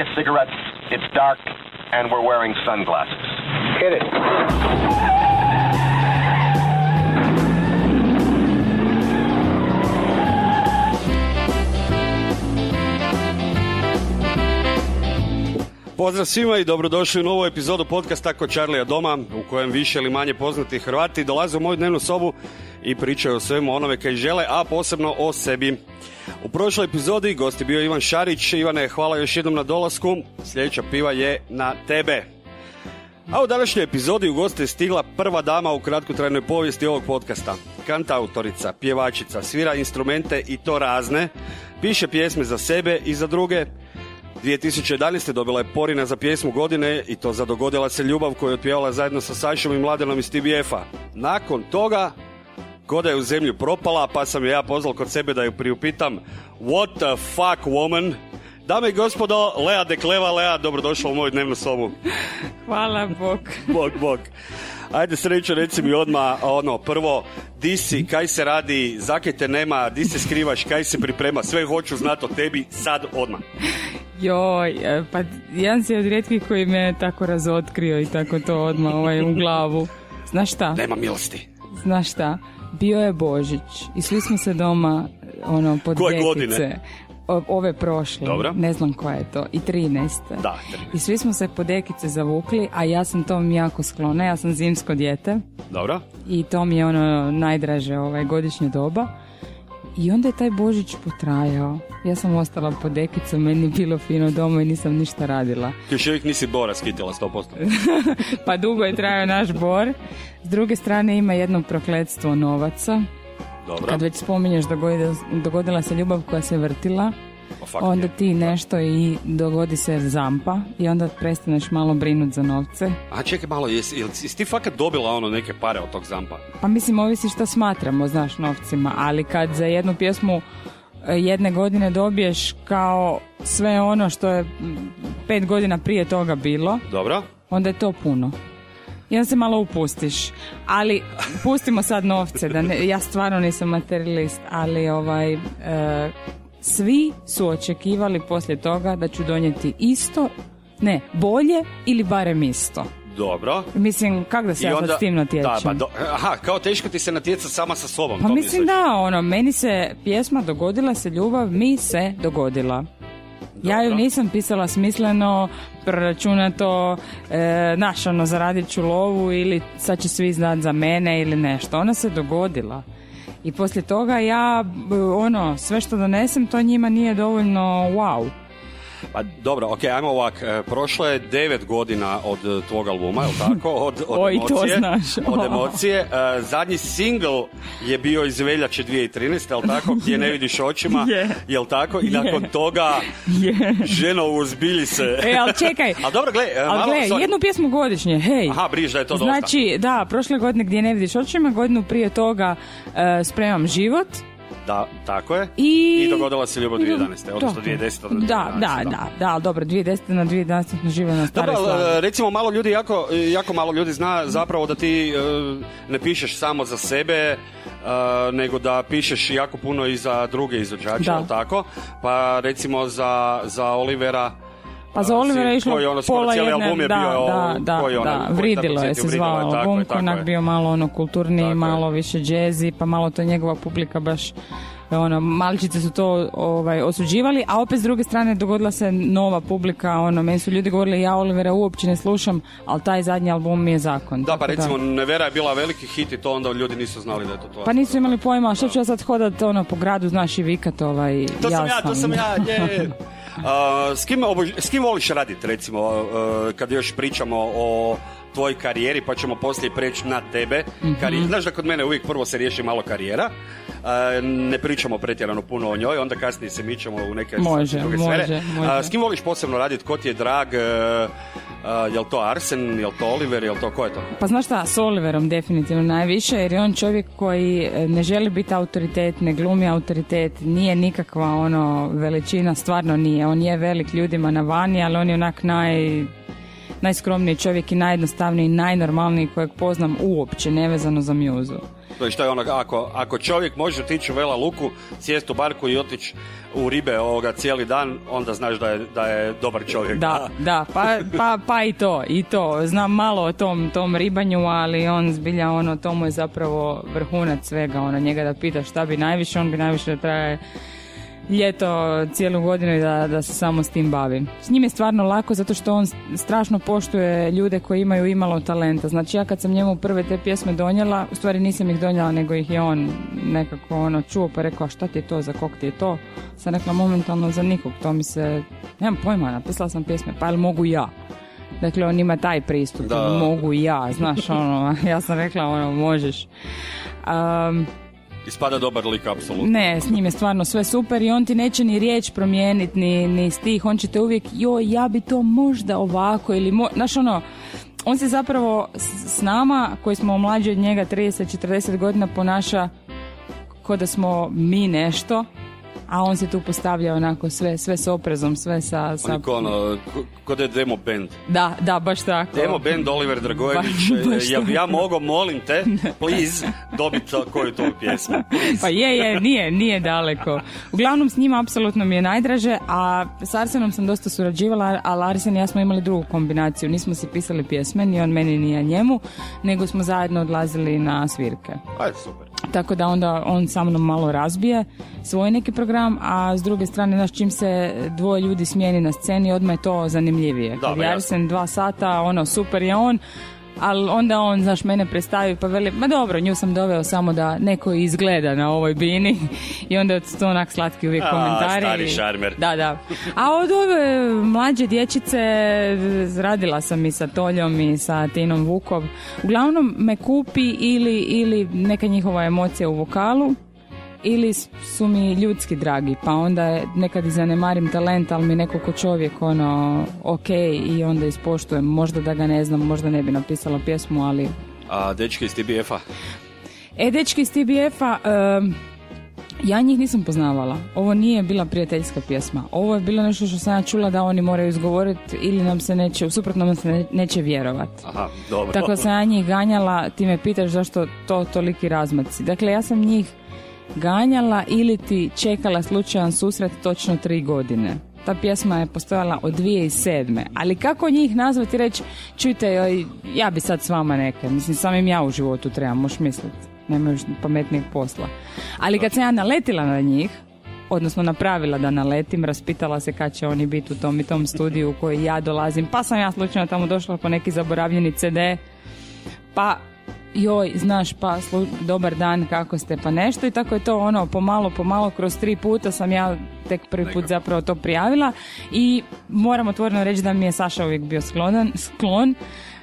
pack of cigarettes. It's dark, and we're wearing sunglasses. Hit it. Pozdrav svima i dobrodošli u novu epizodu podcasta Ko Charlija doma u kojem više ili manje poznati Hrvati dolaze u moju dnevnu sobu i pričaju o svemu onome kaj žele, a posebno o sebi. U prošloj epizodi gost je bio Ivan Šarić. Ivane, hvala još jednom na dolasku. Sljedeća piva je na tebe. A u današnjoj epizodi u goste je stigla prva dama u kratkotrajnoj povijesti ovog podcasta. Kantautorica, pjevačica, svira instrumente i to razne. Piše pjesme za sebe i za druge. 2011. dobila je Porina za pjesmu godine i to za Dogodila se ljubav koju je otpjevala zajedno sa Sašom i Mladenom iz TBF-a. Nakon toga, ko da je u zemlju propala, pa sam je ja pozval kod sebe da ju priupitam What the fuck woman? Dame i gospodo, Lea Dekleva, Lea, dobrodošla u moju dnevnu sobu. Hvala Bog. Bog, bog. Ajde srećo, reci mi odmah, ono, prvo, di si, kaj se radi, zakaj te nema, di se skrivaš, kaj se priprema, sve hoću znati o tebi, sad, odmah. Joj, e, pa jedan si od rijetkih koji me tako razotkrio i tako to odmah ovaj, u glavu. Znaš šta? Nema milosti. Znaš šta? Bio je Božić i svi smo se doma ono, pod Koje dekice. godine? Ove prošle, Dobro. ne znam koja je to, i 13. Da, I svi smo se pod dekice zavukli, a ja sam tom jako sklona, ja sam zimsko dijete dobro. i to mi je ono najdraže ovaj godišnje doba. I onda je taj Božić potrajao. Ja sam ostala pod dekicom, meni je bilo fino doma i nisam ništa radila. Ti još uvijek nisi Bora skitila 100%. Pa dugo je trajao naš bor. S druge strane ima jedno prokletstvo novaca. Dobro. Kad već spominješ dogodila, dogodila se ljubav koja se vrtila, onda je. ti nešto i dogodi se zampa i onda prestaneš malo brinut za novce. A čekaj malo, jesi, jesi ti fakat dobila ono neke pare od tog zampa? Pa mislim, ovisi što smatramo, znaš, novcima, ali kad za jednu pjesmu e, jedne godine dobiješ kao sve ono što je pet godina prije toga bilo, Dobro. onda je to puno. I onda se malo upustiš. Ali, pustimo sad novce, da ne, ja stvarno nisam materialist, ali ovaj, e, svi su očekivali poslije toga da ću donijeti isto, ne, bolje ili barem isto. Dobro. Mislim, kako da se ja sad s tim natječem? Da, pa do, aha, kao teško ti se natjecati sama sa sobom. Pa to mislim misliš? da, ono, meni se pjesma dogodila se ljubav, mi se dogodila. Ja ju Dobro. nisam pisala smisleno, proračunato, e, znaš, ono, zaradit ću lovu ili sad će svi znat za mene ili nešto. Ona se dogodila. I poslije toga ja, ono, sve što donesem, to njima nije dovoljno wow. Pa dobro, ok, ajmo ovak. E, prošlo je devet godina od e, tvog albuma, jel tako? Od, od Oj, to emocije. znaš. Od emocije. E, zadnji single je bio iz veljače 2013, jel tako? Gdje ne vidiš očima, Je. jel tako? I Je. nakon toga, Je. ženo uzbilji se. E, ali čekaj. A dobro, gle, Ali malo, gle, sorry. jednu pjesmu godišnje, hej. Aha, briž da je to dosta. Znači, da, prošle godine gdje ne vidiš očima, godinu prije toga e, spremam život Da, tako je. i... I dogodila se ljubav 2011. Odnosno To. 2010. na Da, 2011, da, da, da, ali dobro, 2010. na 2011. smo živjeli na staroj Dobro, e, recimo malo ljudi, jako, jako malo ljudi zna zapravo da ti e, ne pišeš samo za sebe, e, nego da pišeš jako puno i za druge izvođače, Da. tako? Pa recimo za, za Olivera, Pa za Olivera je išlo ono, pola jedne, album je da, bio, da, da, ono, da, koji Vridilo je se zvao album, koji onak je. bio malo ono je. malo više džezi, pa malo to njegova publika baš ono, malčice su to ovaj, osuđivali, a opet s druge strane dogodila se nova publika, ono, meni su ljudi govorili ja Olivera uopće ne slušam, ali taj zadnji album mi je zakon. Da, pa recimo Nevera je bila veliki hit i to onda ljudi nisu znali da je to to. Pa nisu imali pojma, što ću ja sad hodat ono, po gradu, znaš, i vikat ovaj, To ja sam ja, to sam ja, je. A, s, kim, obož- s kim voliš raditi, recimo, uh, kad još pričamo o tvojoj karijeri, pa ćemo poslije preći na tebe. Mhm. Kari- Znaš da kod mene uvijek prvo se riješi malo karijera. Ne pričamo pretjerano puno o njoj, onda kasnije se mičemo u neke Može, druge može, sfere. može. A, s kim voliš posebno raditi? Ko ti je drag? E, jel to Arsen? Jel to Oliver? Jel to ko je to? Pa znaš šta, s Oliverom definitivno najviše, jer je on čovjek koji e, ne želi biti autoritet, ne glumi autoritet, nije nikakva ono veličina, stvarno nije. On je velik ljudima na vani, ali on je onak naj, najskromniji čovjek i najjednostavniji, najnormalniji kojeg poznam uopće, nevezano za mjuzu. To je što je ono, ako, ako čovjek može otići u Vela Luku, sjest u barku i otići u ribe ovoga cijeli dan, onda znaš da je, da je dobar čovjek. Da, da, pa, pa, pa i to, i to. Znam malo o tom, tom ribanju, ali on zbilja, ono, to mu je zapravo vrhunac svega, ono, njega da pita šta bi najviše, on bi najviše da traje ljeto cijelu godinu i da, da se samo s tim bavi. S njim je stvarno lako zato što on strašno poštuje ljude koji imaju imalo talenta. Znači ja kad sam njemu prve te pjesme donijela, u stvari nisam ih donijela nego ih je on nekako ono čuo pa rekao a šta ti je to, za kog ti je to? Sam rekla momentalno za nikog, to mi se, nemam pojma, napisala sam pjesme, pa jel mogu ja? Dakle, on ima taj pristup, Da. mogu i ja, znaš, ono, ja sam rekla, ono, možeš. Um, Ispada dobar lik, apsolutno. ne, s njim je stvarno sve super i on ti neće ni riječ promijeniti, ni, ni stih, on će te uvijek, joj, ja bi to možda ovako ili, mo... znaš ono, on se zapravo s nama, koji smo mlađi od njega 30-40 godina, ponaša ko da smo mi nešto, a on se tu postavlja onako sve, sve s oprezom, sve sa... On sa... je ko ono, ko- da je demo band. Da, da, baš tako. Demo band Oliver Dragojević, Ba- baš ja, ja mogu, molim te, please, dobiti koju to pjesmu. Pa je, je, nije, nije daleko. Uglavnom s njima apsolutno mi je najdraže, a s Arsenom sam dosta surađivala, ali Arsen i ja smo imali drugu kombinaciju. Nismo si pisali pjesme, ni on meni, ni ja njemu, nego smo zajedno odlazili na svirke. Ajde, super. Tako da onda on sa mnom malo razbije svoj neki program, a s druge strane, znaš, čim se dvoje ljudi smijeni na sceni, odmah je to zanimljivije. Da, Kad jasno. Arsen dva sata, ono, super je on, ali onda on, znaš, mene predstavi pa veli, ma dobro, nju sam doveo samo da neko izgleda na ovoj bini i onda je to onak slatki uvijek A, komentari. stari šarmer. Da, da. A od ove mlađe dječice radila sam i sa Toljom i sa Tinom Vukov. Uglavnom me kupi ili, ili neka njihova emocija u vokalu ili su mi ljudski dragi, pa onda je, nekad i zanemarim talent, ali mi neko ko čovjek ono, ok, i onda ispoštujem, možda da ga ne znam, možda ne bi napisala pjesmu, ali... A dečki iz TBF-a? E, dečki iz TBF-a, em, ja njih nisam poznavala. Ovo nije bila prijateljska pjesma. Ovo je bilo nešto što sam ja čula da oni moraju izgovoriti ili nam se neće, u suprotnom nam se ne- neće vjerovati. Aha, dobro. Tako sam ja njih ganjala, ti me pitaš zašto to toliki razmaci. Dakle, ja sam njih ganjala ili ti čekala slučajan susret točno tri godine. Ta pjesma je postojala od 2007. Ali kako njih nazvati i reći, čujte, joj, ja bi sad s vama neke. Mislim, samim ja u životu trebam, možeš misliti. Nema još pametnijeg posla. Ali kad sam ja naletila na njih, odnosno napravila da naletim, raspitala se kad će oni biti u tom i tom studiju u koji ja dolazim, pa sam ja slučajno tamo došla po neki zaboravljeni CD, pa joj, znaš, pa slu- dobar dan, kako ste, pa nešto. I tako je to ono, pomalo, pomalo, kroz tri puta sam ja tek prvi put zapravo to prijavila. I moram otvoreno reći da mi je Saša uvijek bio sklonan, sklon,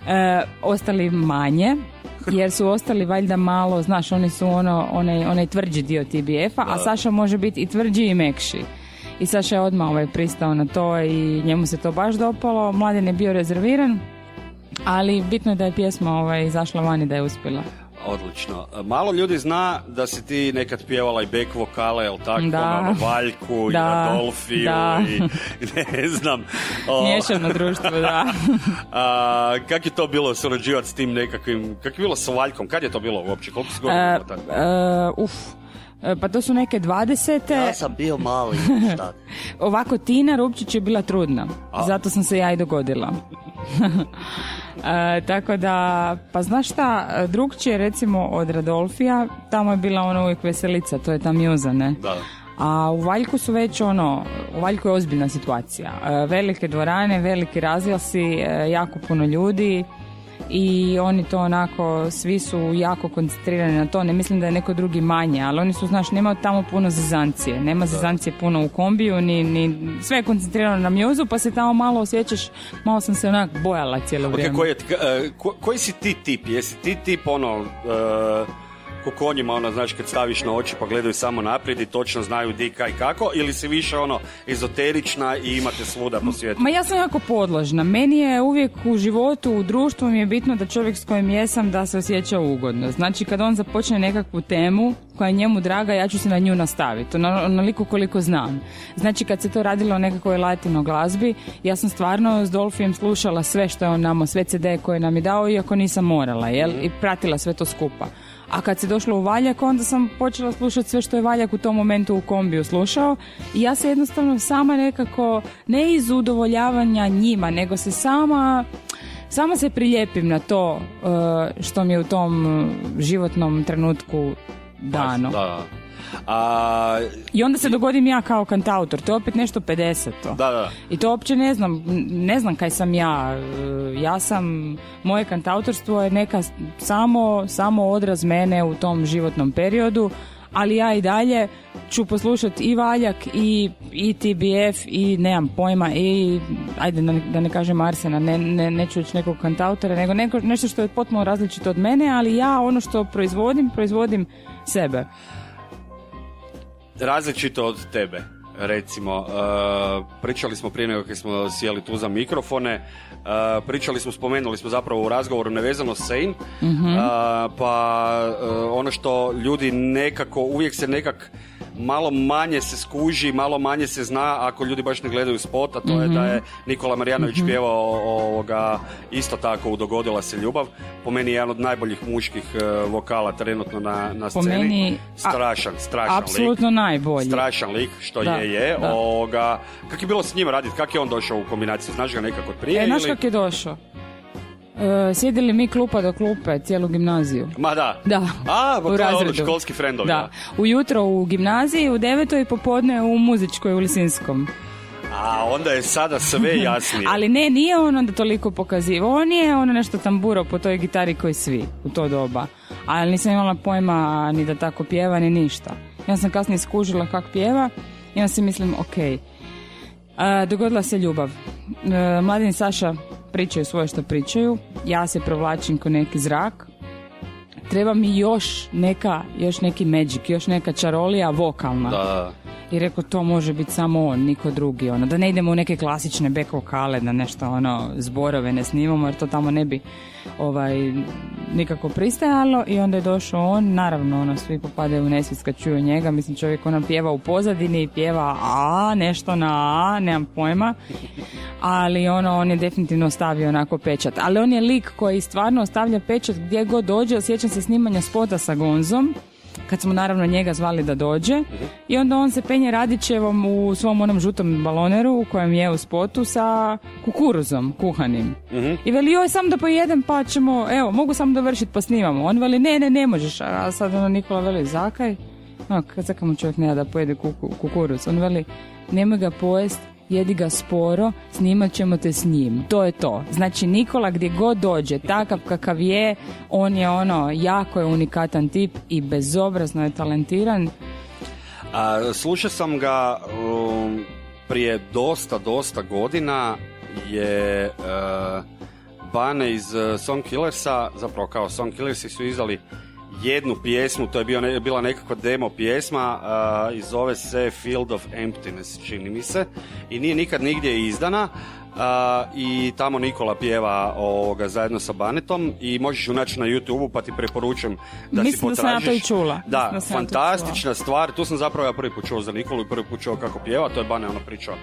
e, ostali manje, jer su ostali valjda malo, znaš, oni su ono, onaj, onaj tvrđi dio TBF-a, a Saša može biti i tvrđi i mekši. I Saša je odmah ovaj pristao na to i njemu se to baš dopalo, Mladen je bio rezerviran, ali bitno je da je pjesma ovaj, izašla van i da je uspjela. Odlično. Malo ljudi zna da si ti nekad pjevala i back vokale, jel tako? Da. Ono, Valjku Da. i Adolfiju Da. i ne znam. O, Miješano društvo, da. a, kak je to bilo surađivati s tim nekakvim, kak je bilo s Valjkom? Kad je to bilo uopće? Koliko si godina E, e, uf, pa to su neke dvadesete. Ja sam bio mali, šta? Ovako, Tina Rupčić je bila trudna. Zato sam se ja i dogodila. E, tako da, pa znaš šta, drugčije recimo od Radolfija, tamo je bila ona uvijek veselica, to je ta mjuza, ne? Da. A u Valjku su već ono, u Valjku je ozbiljna situacija. E, Velike dvorane, veliki razglasi, e, jako puno ljudi i oni to onako, svi su jako koncentrirani na to. Ne mislim da je neko drugi manje, ali oni su, znaš, nema tamo puno zezancije. Nema zezancije puno u kombiju, ni, ni, sve je koncentrirano na mjuzu, pa se tamo malo osjećaš, malo sam se onak bojala cijelo Ok, vrijeme. koji, je, t- e, ko- koji si ti tip? Jesi ti tip ono... e, ko konjima, ono, znaš, kad staviš na oči pa gledaju samo naprijed i točno znaju di, kaj, kako, ili si više, ono, ezoterična i imate svuda po svijetu? Ma ja sam jako podložna. Meni je uvijek u životu, u društvu mi je bitno da čovjek s kojim jesam da se osjeća ugodno. Znači kad on započne nekakvu temu koja je njemu draga, ja ću se na nju nastaviti. Ono- Onoliko koliko znam. Znači kad se to radilo o nekakvoj latino glazbi, ja sam stvarno s Dolfijem slušala sve što je on nama, sve CD koje nam je dao, iako nisam morala, jel? I pratila sve to skupa. A kad se došlo u Valjak, onda sam počela slušati sve što je Valjak u tom momentu u kombiju slušao i ja se jednostavno sama nekako, ne iz udovoljavanja njima, nego se sama sama se prilijepim na to e, što mi je u tom e, životnom trenutku dano. Da, da. A, I onda se dogodim ja kao kantautor, to je opet nešto 50 to. da, da. I to uopće ne znam, ne znam kaj sam ja. E, Ja sam, moje kantautorstvo je neka samo, samo odraz mene u tom životnom periodu, ali ja i dalje ću poslušati i Valjak i, i TBF i nemam pojma i ajde da ne, da ne kažem Arsena, ne, ne, neću reći nekog kantautora, nego neko, nešto što je potpuno različito od mene, ali ja ono što proizvodim, proizvodim sebe. Različito od tebe recimo uh, pričali smo prije nego kad smo sjeli tu za mikrofone uh, pričali smo, spomenuli smo zapravo u razgovoru nevezano s Sein uh, pa ono što ljudi nekako uvijek se nekak malo manje se skuži, malo manje se zna ako ljudi baš ne gledaju spot, a to je da je Nikola Marjanović pjevao ovoga, isto tako u Dogodila se ljubav. Po meni je jedan od najboljih muških uh, vokala trenutno na, na Po sceni. meni, a- strašan, strašan lik Apsolutno najbolji. strašan lik, što Da, je, je. da. Ovoga, kak je bilo s njim raditi? Kak je on došao u kombinaciju? Znaš ga nekako prije? E, znaš ili? kak je došao? E, sjedili mi klupa do klupe, cijelu gimnaziju. Ma da. Da, A, pa u razredu. školski frendovi. Da, ujutro u gimnaziji, u devetoj popodne u muzičkoj u Lisinskom. A onda je sada sve jasnije. Ali ne, nije on onda toliko pokazivao. On je ono nešto tamburao po toj gitari koji svi u to doba. Ali nisam imala pojma ni da tako pjeva, ni ništa. Ja sam kasnije skužila kak pjeva i onda si mislim, ok. E, dogodila se ljubav. E, Mladen i Saša pričaju svoje što pričaju. Ja se provlačim ko neki zrak. Treba mi još neka, još neki magic, još neka čarolija vokalna. Da, I rekao to može biti samo on, niko drugi. Ono. Da ne idemo u neke klasične back vokale, da nešto ono, zborove ne snimamo jer to tamo ne bi ovaj, nikako pristajalo. I onda je došao on, naravno ono, svi popadaju u nesvijest kad čuju njega. Mislim čovjek ono pjeva u pozadini i pjeva a, nešto na a, nemam pojma. Ali ono, on je definitivno ostavio onako pečat. Ali on je lik koji stvarno ostavlja pečat gdje god dođe. Osjećam se snimanja spota sa Gonzom kad smo naravno njega zvali da dođe i onda on se penje Radićevom u svom onom žutom baloneru u kojem je u spotu sa kukuruzom kuhanim. I veli joj sam da pojedem pa ćemo, evo mogu samo dovršiti pa snimamo. On veli ne, ne, ne možeš. A sad ono Nikola veli zakaj? No, kad mu čovjek ne da pojede kuku- kukuruz? On veli nemoj ga pojest, jedi ga sporo, snimat ćemo te s njim. To je to. Znači Nikola gdje god dođe, takav kakav je, on je ono, jako je unikatan tip i bezobrazno je talentiran. A, slušao sam ga um, prije dosta, dosta godina je uh, Bane iz uh, Song Killersa, zapravo kao Song Killersi su izdali jednu pjesmu, to je bio ne- bila nekakva demo pjesma uh, i zove se Field of Emptiness, čini mi se, i nije nikad nigdje izdana. Uh, i tamo Nikola pjeva ovoga zajedno sa Banetom i možeš ju naći na YouTube pa ti preporučujem da si Mislim da sam potražiš. to i čula. Da, Mislim da fantastična stvar. Tu sam zapravo ja prvi put čuo za Nikolu i prvi put čuo kako pjeva. To je Bane ono pričao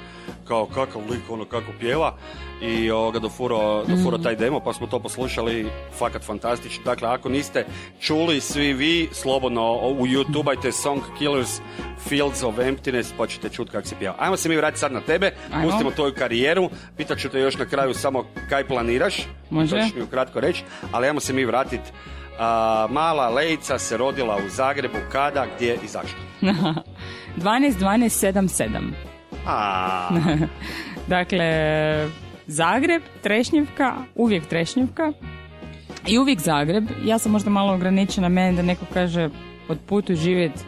kao kakav lik, ono kako pjeva. I ovoga dofuro, dofuro taj demo pa smo to poslušali. Fakat fantastično. Dakle, ako niste čuli svi vi, slobodno u YouTube-ajte Song Killers Fields of Emptiness pa ćete čuti kako se pjeva. Ajmo se mi vratiti sad na tebe. Ajmo. Pustimo tvoju karijeru. Pitat ću te još na kraju samo kaj planiraš. Može. To ćeš mi ukratko reći. Ali ajmo se mi vratiti a, mala Lejica se rodila u Zagrebu kada, gdje i zašto? 12 12 7 7. A, Dakle, Zagreb, Trešnjevka, uvijek Trešnjevka i uvijek Zagreb. Ja sam možda malo ograničena meni da neko kaže otputuj živjet,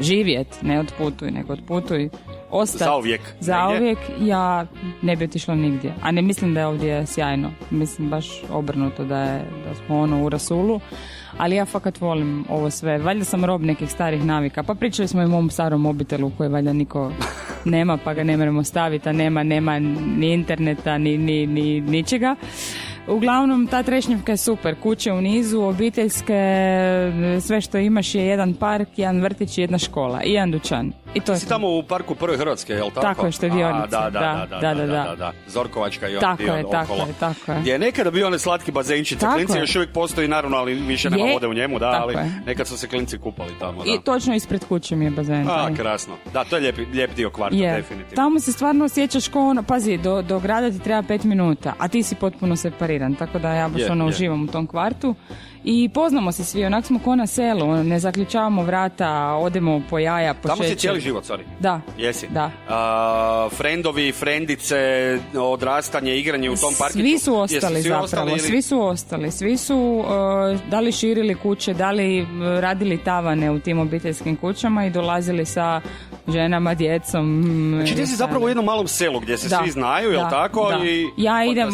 živjet, ne otputuj, nego otputuj ostati Zauvijek zauvijek, ja ne bi otišla nigdje. A ne mislim da je ovdje sjajno. Mislim baš obrnuto da, je, da smo ono u rasulu. Ali ja fakat volim ovo sve. Valjda sam rob nekih starih navika. Pa pričali smo i mom starom mobitelu koji valjda niko nema pa ga ne moramo staviti, a nema, nema ni interneta, ni, ni, ni ničega. Uglavnom, ta trešnjevka je super. Kuće u nizu, obiteljske, sve što imaš je jedan park, jedan vrtić i jedna škola. I jedan dućan. I to je Si tamo u parku Prve Hrvatske, jel tako? Tako je, štedionice, A, da, da, da, da, da, da, da. Zorkovačka i on Tako je, tako okolo. je, tako je. Gdje je nekada bio onaj slatki bazenčić, klinci je. još uvijek postoji naravno, ali više nema Je, vode u njemu, da, tako ali je. nekad su se klinci kupali tamo, da. I točno ispred kuće mi je bazen. A, krasno. Da, to je lijep, lijep dio kvarta, Je. definitivno. Tamo se stvarno osjećaš kao ono, pazi, do, do grada ti treba pet minuta, a ti si potpuno separiran, tako da ja baš Je, ono je. uživam u tom kvartu. I poznamo se svi, onak smo ko na selu, ono, ne zaključavamo vrata, odemo po jaja, po Tamo si šećer. cijeli život, sorry. Da. Jesi? Da. A, frendovi, frendice, odrastanje, igranje u tom parkiću. Svi su Jesu ostali svi zapravo, ostali ili- svi su ostali, svi su uh, da li širili kuće, da li uh, radili tavane u tim obiteljskim kućama i dolazili sa ženama, djecom. mm, Znači ti si zapravo u jednom malom selu gdje se Da, svi znaju, jel da, tako? da. I... Ja idem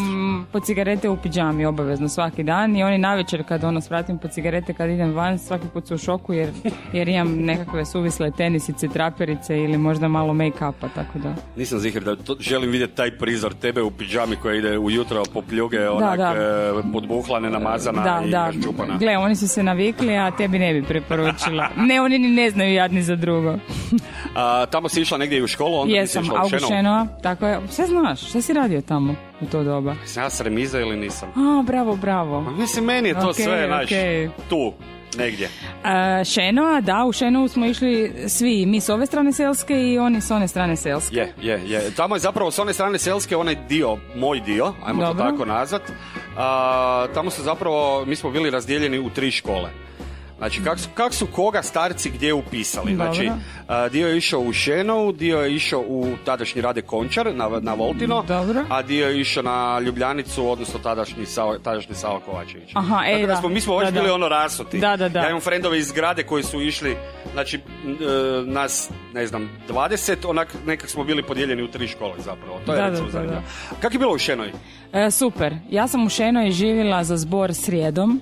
po cigarete u pidžami obavezno svaki dan i oni navečer kad ono svratim po cigarete kad idem van svaki put su u šoku jer, jer imam nekakve suvisle tenisice, traperice ili možda malo make-upa, tako da. Nisam zihar da to, želim vidjeti taj prizor tebe u pidžami koja ide ujutro po pljuge, onak da. e, podbuhlane, namazana Da, i da. raščupana. Gle, oni su se navikli, a tebi ne bi preporučila. Ne, oni ni ne znaju jadni za drugo. A, tamo si išla negdje i u školu, onda Jesam, nisi išla u? Augušenova, tako je. Sve znaš, šta si radio tamo u to doba? Sam ja s remiza ili nisam? A, bravo, bravo. Ma Mislim, meni je to Ok, sve, znaš, ok. tu, negdje. E, Šenoa, da, u Šenovu smo išli svi, mi s ove strane selske i oni s one strane selske. Je, je, je. Tamo je zapravo s one strane selske onaj dio, moj dio, ajmo Dobro. to tako nazvat. A, tamo su zapravo, mi smo bili razdijeljeni u tri škole. Znači, kak su, kak su koga starci gdje upisali? Dobro. Znači, a, dio je išao u Šenovu, dio je išao u tadašnji Rade Končar na, na Voltino, Dobro. a dio je išao na Ljubljanicu, odnosno tadašnji tadašnji Sava Kovačević. Aha, e, Tako da da. smo, mi smo Da, da. bili ono rasuti. Da, da, da. Ja imam frendove iz zgrade koji su išli, znači, e, nas, ne znam, 20, onak nekak smo bili podijeljeni u tri škole zapravo. To je Da, da, recimo da, zanimljivo. da. Kako je bilo u Šenoj? E, super. Ja sam u Šenoj živjela za zbor srijedom,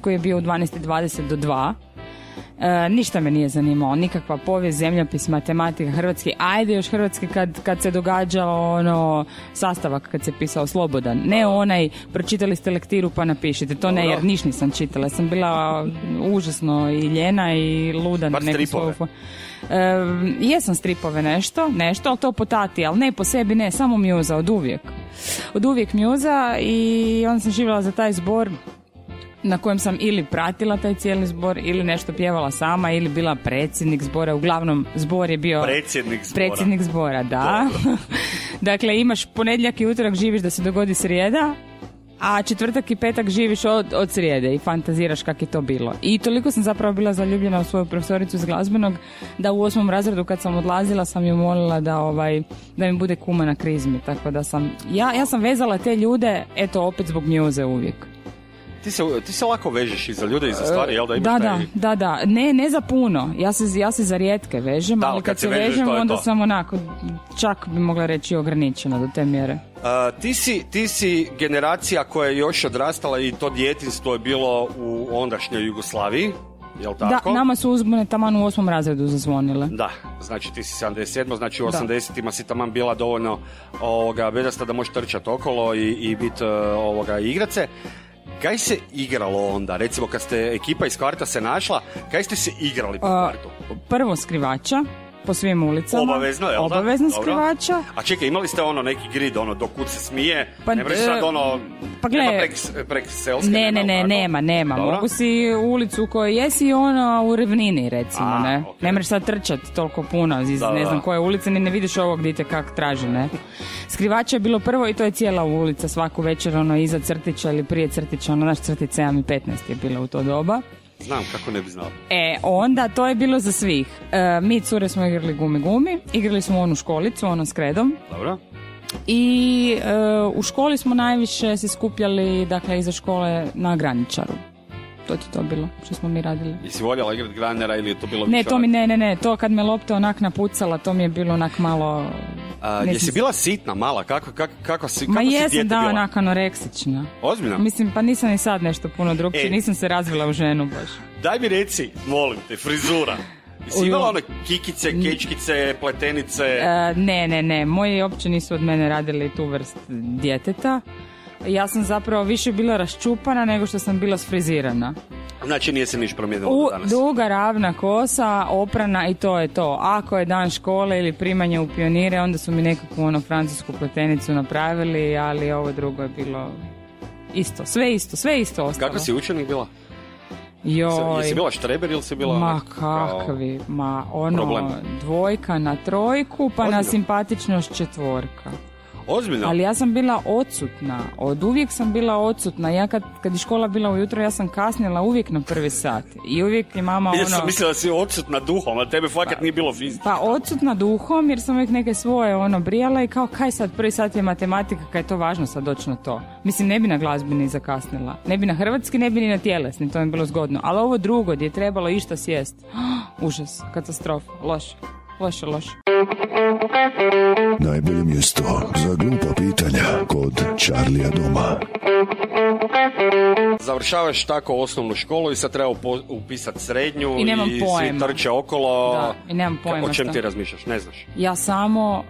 koji je bio u 12.20 do 2. E, ništa me nije zanimalo, nikakva povijest, zemljopis, matematika, hrvatski, ajde još hrvatski kad, kad se događao ono sastavak kad se pisao slobodan, ne onaj pročitali ste lektiru pa napišite, to ne jer niš nisam čitala, sam bila užasno i ljena i luda na neku stripove. svoju E, jesam stripove nešto, nešto, ali to po tati, ali ne po sebi, ne, samo mjuza, od uvijek. Od uvijek mjuza i onda sam živjela za taj zbor na kojem sam ili pratila taj cijeli zbor ili nešto pjevala sama ili bila predsjednik zbora. Uglavnom, zbor je bio... Predsjednik zbora. Predsjednik zbora, da. dakle, imaš ponedjeljak i utorak živiš da se dogodi srijeda, a četvrtak i petak živiš od, od srijede i fantaziraš kak je to bilo. I toliko sam zapravo bila zaljubljena u svoju profesoricu iz glazbenog da u osmom razredu kad sam odlazila sam ju molila da ovaj da mi bude kuma na krizmi. Tako da sam, ja, ja sam vezala te ljude, eto opet zbog mjuze uvijek. Ti se, ti se lako vežeš i za ljude i za stvari, jel da imaš Da, taj... da, da, da. Ne, ne za puno. Ja se, ja se za rijetke vežem, Da, ali kad, kad se vežeš, vežem, to onda to. sam onako, čak bi mogla reći ograničena do te mjere. A, ti, si, ti si generacija koja je još odrastala i to djetinstvo je bilo u ondašnjoj Jugoslaviji, jel tako? Da, nama su uzbune taman u osmom razredu zazvonile. Da, znači ti si 77, znači u Da. 80-ima si taman bila dovoljno ovoga, bedasta da možeš trčati okolo i, i biti ovoga, igrat se. Kaj se igralo onda? Recimo kad ste ekipa iz kvarta se našla, kaj ste se igrali po kvartu? Prvo skrivača po svim ulicama. Obavezno, da? Obavezno skrivača. A čekaj, imali ste ono neki grid, ono, do kud se smije? Pa, ne možeš e, sad ono, pa gle- nema prek, prek selske? Ne, ne, ne, nema, nema. Dobro. Mogu si u ulicu u kojoj jesi i ono u Revnini, recimo, A, ne? ok. Ne možeš sad trčati toliko puno iz Da, ne da. znam koje ulice, ni ne vidiš ovog gdje te kak traži, ne? Skrivača je bilo prvo i to je cijela ulica svaku večer, ono, iza crtića ili prije crtića, ono, naš crtić 7 i 15 je bilo u to doba. Znam, kako ne bi znao. E, onda to je bilo za svih. E, mi cure smo igrali gumi gumi, igrali smo onu školicu, ono s kredom. Dobro? I e, u školi smo najviše se skupljali, dakle, iza škole na graničaru. To ti to bilo, što smo mi radili. Jesi voljela igrat granera ili je to bilo Ne, to mi ne, ne, ne, to kad me lopta onak napucala, to mi je bilo onak malo... A, ne jesi znam- bila sitna, mala? Kako, kako, kako si, kako Ma si jesam, dijete da, bila? onak anoreksična. Ozbiljno? Mislim, pa nisam ni sad nešto puno drugčije, E. nisam se razvila u ženu baš. Daj mi reci, molim te, frizura. Jesi imala one kikice, kečkice, pletenice? E, ne, ne, ne, moji uopće nisu od mene radili tu vrst djeteta. Ja sam zapravo više bila raščupana nego što sam bila sfrizirana. Znači nije se niš promijenilo U, danas. duga, ravna kosa, oprana i to je to. Ako je dan škole ili primanje u pionire, onda su mi nekakvu ono francusku pletenicu napravili, ali ovo drugo je bilo isto. Sve isto, sve isto ostalo. Kako si učenik bila? Joj. Jesi bila štreber ili si bila... Ma kao- kakvi, ma ono Problem. dvojka na trojku pa na simpatičnost četvorka. Ozbiljno? Ali ja sam bila odsutna, od uvijek sam bila odsutna. Ja kad, kad je škola bila ujutro, ja sam kasnila uvijek na prvi sat. I uvijek je mama Ja ono... sam mislila da si odsutna duhom, a tebe fakat nije bilo fizički. Pa odsutna duhom jer sam uvijek neke svoje ono brijala i kao kaj sad prvi sat je matematika kaj je to važno sad doći na to. Mislim ne bi na glazbeni zakasnila. Ne bi na hrvatski, ne bi ni na tjelesni, to mi je bilo zgodno. Ali ovo drugo gdje je trebalo išta sjest. užas, katastrofa, loše, loše, loše. Najbolje mjesto za glupa pitanja kod Charlija Doma. Završavaš tako osnovnu školu i sad treba upo- upisat srednju I nemam svi pojma. trče okolo. Da, i nemam pojma O čem šta. ti razmišljaš? Ne znaš. Ja samo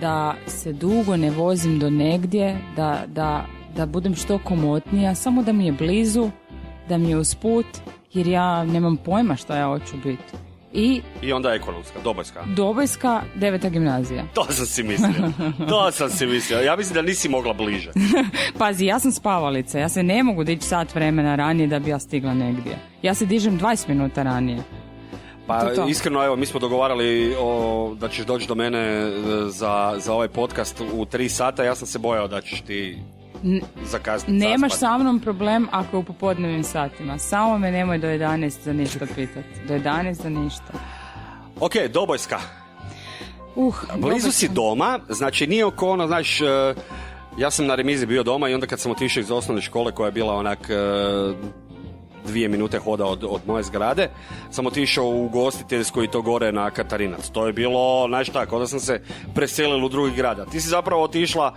da se dugo ne vozim do negdje, da, da, da budem što komotnija, samo da mi je blizu, da mi je usput, jer ja nemam pojma šta ja hoću biti. I I onda ekonomska, dobojska. Dobojska, deveta gimnazija. To sam si mislio. To sam si mislio. Ja mislim da nisi mogla bliže. Pazi, ja sam spavalica, ja se ne mogu dići sat vremena ranije da bi ja stigla negdje. Ja se dižem 20 minuta ranije. Pa To to. iskreno, evo, mi smo dogovarali o, da ćeš doći do mene e, za, za ovaj podcast u tri sata. Ja sam se bojao da ćeš ti zakasniti. Nemaš sa mnom problem ako je u popodnevnim satima. Samo me nemoj do 11 za ništa pitati. Do 11 za ništa. Ok, dobojska. Uh, Blizu dobro si doma, znači nije oko ono, znaš, e, ja sam na remizi bio doma i onda kad sam otišao iz osnovne škole koja je bila onak e, dvije minute hoda od, od moje zgrade, sam otišao u gostiteljsku i to gore na Katarinac. To je bilo, znaš tako, onda sam se preselil u drugi grad. A Ti si zapravo otišla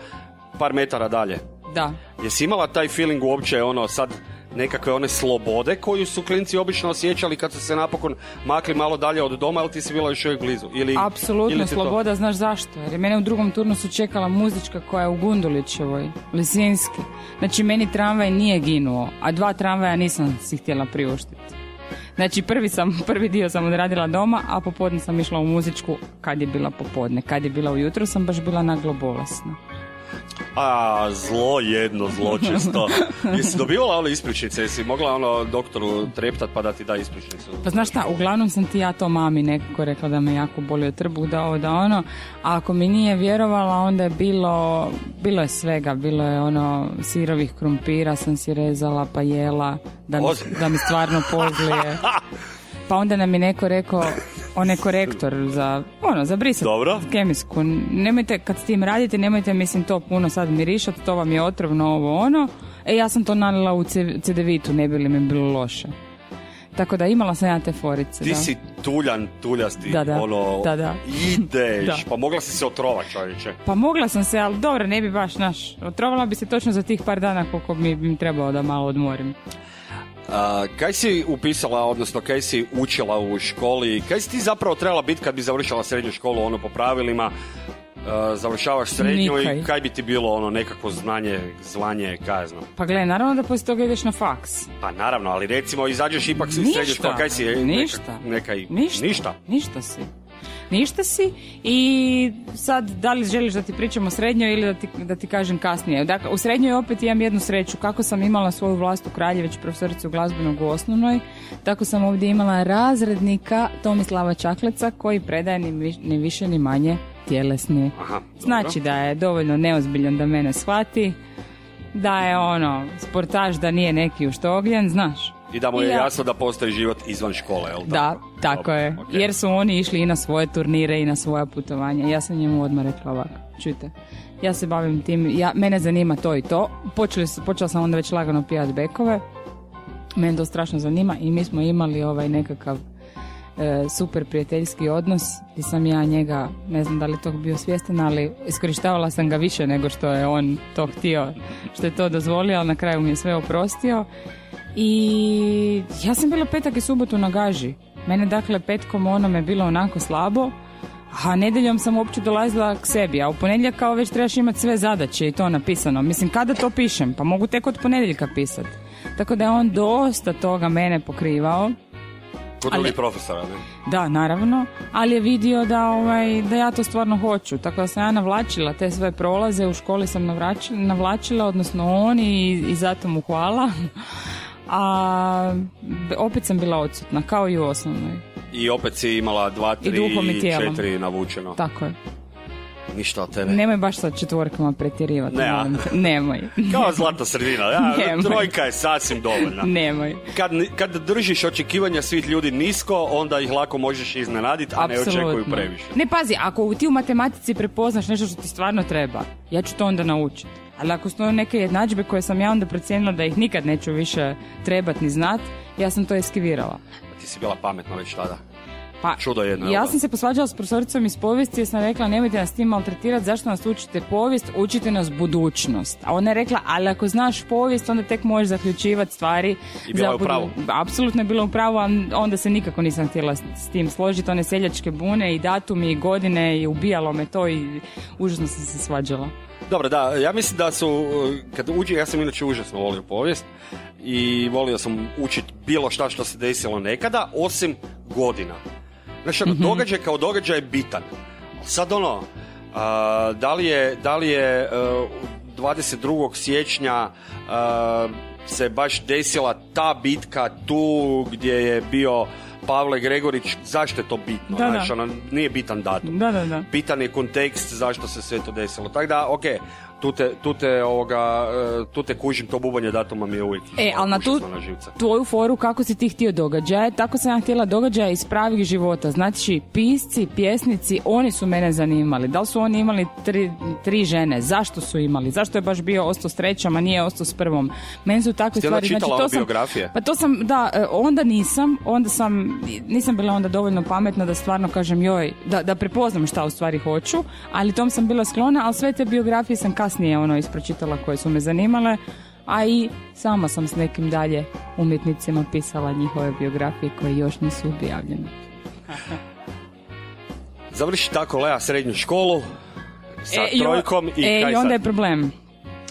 par metara dalje. Da. Jesi imala taj feeling uopće ono sad nekakve one slobode koju su klinci obično osjećali kad su se napokon makli malo dalje od doma, ali ti si bila još uvijek blizu? Ili, Apsolutno ili ti to- sloboda, znaš zašto? Jer je mene u drugom turnusu čekala muzička koja je u Gundulićevoj, Lisinski. Znači meni tramvaj nije ginuo, a dva tramvaja nisam si htjela priuštiti. Znači prvi, sam, prvi dio sam odradila doma, a popodne sam išla u muzičku kad je bila popodne. Kad je bila ujutro sam baš bila naglo bolesna. A, zlo jedno, zločesto. Jesi dobivala one ispričnice? Jesi mogla ono doktoru treptat pa da ti da ispričnicu? Pa znaš šta, uglavnom sam ti ja to mami nekako rekla da me jako bolio trbuh, da ovo, da ono. A ako mi nije vjerovala, onda je bilo, bilo je svega. Bilo je ono, sirovih krumpira sam si rezala pa jela, da mi, da mi stvarno pozlije. Pa onda nam je neko rekao, on je korektor za, ono, za brisat Dobro. kemijsku. Nemojte, kad s tim radite, nemojte, mislim, to puno sad mirišati, to vam je otrovno ovo, ono. E, ja sam to nalila u ce- cedevitu, ne bi li mi bilo loše. Tako da imala sam ja te forice. Ti da. si tuljan, tuljasti, Da, da. ono, Da, da. ideš, Da. pa mogla si se otrovat čovječe. Pa mogla sam se, ali dobro, ne bi baš, naš, otrovala bi se točno za tih par dana koliko mi bi trebalo da malo odmorim. A, kaj si upisala, odnosno kaj si učila u školi, kaj si ti zapravo trebala biti kad bi završila srednju školu, ono po pravilima, završavaš srednju Nikaj. i kaj bi ti bilo ono nekakvo znanje, zvanje, kaj ja znam. Pa gle, naravno da poslije toga ideš na faks. Pa naravno, ali recimo izađeš ipak iz Ništa. srednje škole, kaj si? neka- Ništa. nekaj, Ništa. ništa. Ništa si. Ništa si i sad da li želiš da ti pričam o srednjoj ili da ti, da ti kažem kasnije. Dakle, u srednjoj opet imam jednu sreću. Kako sam imala svoju vlastu Kraljević, profesoricu glazbenog u osnovnoj, tako sam ovdje imala razrednika Tomislava Čakleca koji predaje ni, ni više ni manje tjelesni. Aha. Znači da je dovoljno neozbiljan da mene shvati, da je ono, sportaš da nije neki uštogljen, znaš. I da mu je ja- jasno da postoji život izvan škole, jel Da, tako Dobro, je. ok. Jer su oni išli i na svoje turnire i na svoja putovanja. Ja sam njemu odmah rekla ovako, čujte, ja se bavim tim, ja, mene zanima to i to. Počeli, počela sam onda već lagano pijat bekove. Mene to strašno zanima i mi smo imali ovaj nekakav e, super prijateljski odnos i sam ja njega, ne znam da li tog bio svjestan, ali iskorištavala sam ga više nego što je on to htio, što je to dozvolio, ali na kraju mi je sve oprostio. I ja sam bila petak i subotu na gaži. Mene dakle petkom onome bilo onako slabo, a nedjeljom sam uopće dolazila k sebi, a u ponedjeljak kao već trebaš imati sve zadaće i to napisano. Mislim, kada to pišem? Pa mogu tek od ponedjeljka pisati. Tako da je on dosta toga mene pokrivao. Kod Ali- profesora, ne? Da, naravno, ali je vidio da, ovaj, da ja to stvarno hoću. Tako da sam ja navlačila te sve prolaze, u školi sam navlačila, odnosno on i, i zato mu hvala. A opet sam bila odsutna, kao i u osnovnoj. I opet si imala dva, tri, i četiri navučeno. Tako je. Ništa od tebe. Nemoj baš sa četvorkama pretjerivati. Ne, a? Nemoj. Kao zlatna sredina. Ja, trojka je sasvim dovoljna. Nemoj. Kad, kad držiš očekivanja svih ljudi nisko, onda ih lako možeš iznenaditi, a ne Apsolutno. očekuju previše. Ne pazi, ako ti u matematici prepoznaš nešto što ti stvarno treba, ja ću to onda naučiti. Ali ako su neke jednadžbe koje sam ja onda procijenila da ih nikad neću više trebat ni znat, ja sam to eskivirala. Ti si bila pametna već tada. Pa, Čudo jedno, jel Ja sam se posvađala s profesoricom iz povijesti jer sam rekla nemojte nas tim maltretirati, zašto nas učite povijest, učite nas budućnost. A ona je rekla, ali ako znaš povijest, onda tek možeš zaključivati stvari. I bila je u pravu. Apsolutno je bila u pravu, a onda se nikako nisam htjela s, tim složiti. One seljačke bune i datumi i godine i ubijalo me to i užasno sam se svađala. Dobro, da, ja mislim da su, kad uđe, ja sam inače užasno volio povijest i volio sam učiti bilo šta što se desilo nekada, osim godina. Znači, ono, događaj kao događaj je bitan. Sad ono, a, da li je, da li je uh, 22. siječnja uh, se baš desila ta bitka tu gdje je bio Pavle Gregorić, zašto je to bitno? Da, da. Znači, ono, nije bitan datum Da, da, da. bitan je kontekst zašto se sve to desilo. Tako da, ok, tu te, tu te, ovoga, e, tu te kužim, to bubanje datuma mi je uvijek E, ali na tu tvoju foru kako si ti htio događaje, tako sam ja htjela događaje iz pravih života. Znači, pisci, pjesnici, oni su mene zanimali. Da li su oni imali tri, tri žene? Zašto su imali? Zašto je baš bio ostao s trećom, a nije ostao s prvom? Meni su takve onda stvari. Znači, to sam, biografije? pa to sam, da, e, onda nisam, onda sam, nisam bila onda dovoljno pametna da stvarno kažem joj, da, da prepoznam šta u stvari hoću, ali tom sam bila sklona, ali sve te biografije sam kasnije ono ispročitala koje su me zanimale, a i sama sam s nekim dalje umjetnicima pisala njihove biografije koje još nisu objavljene. Završi tako Lea srednju školu sa E, i o- trojkom i e, kaj i onda sad? je problem.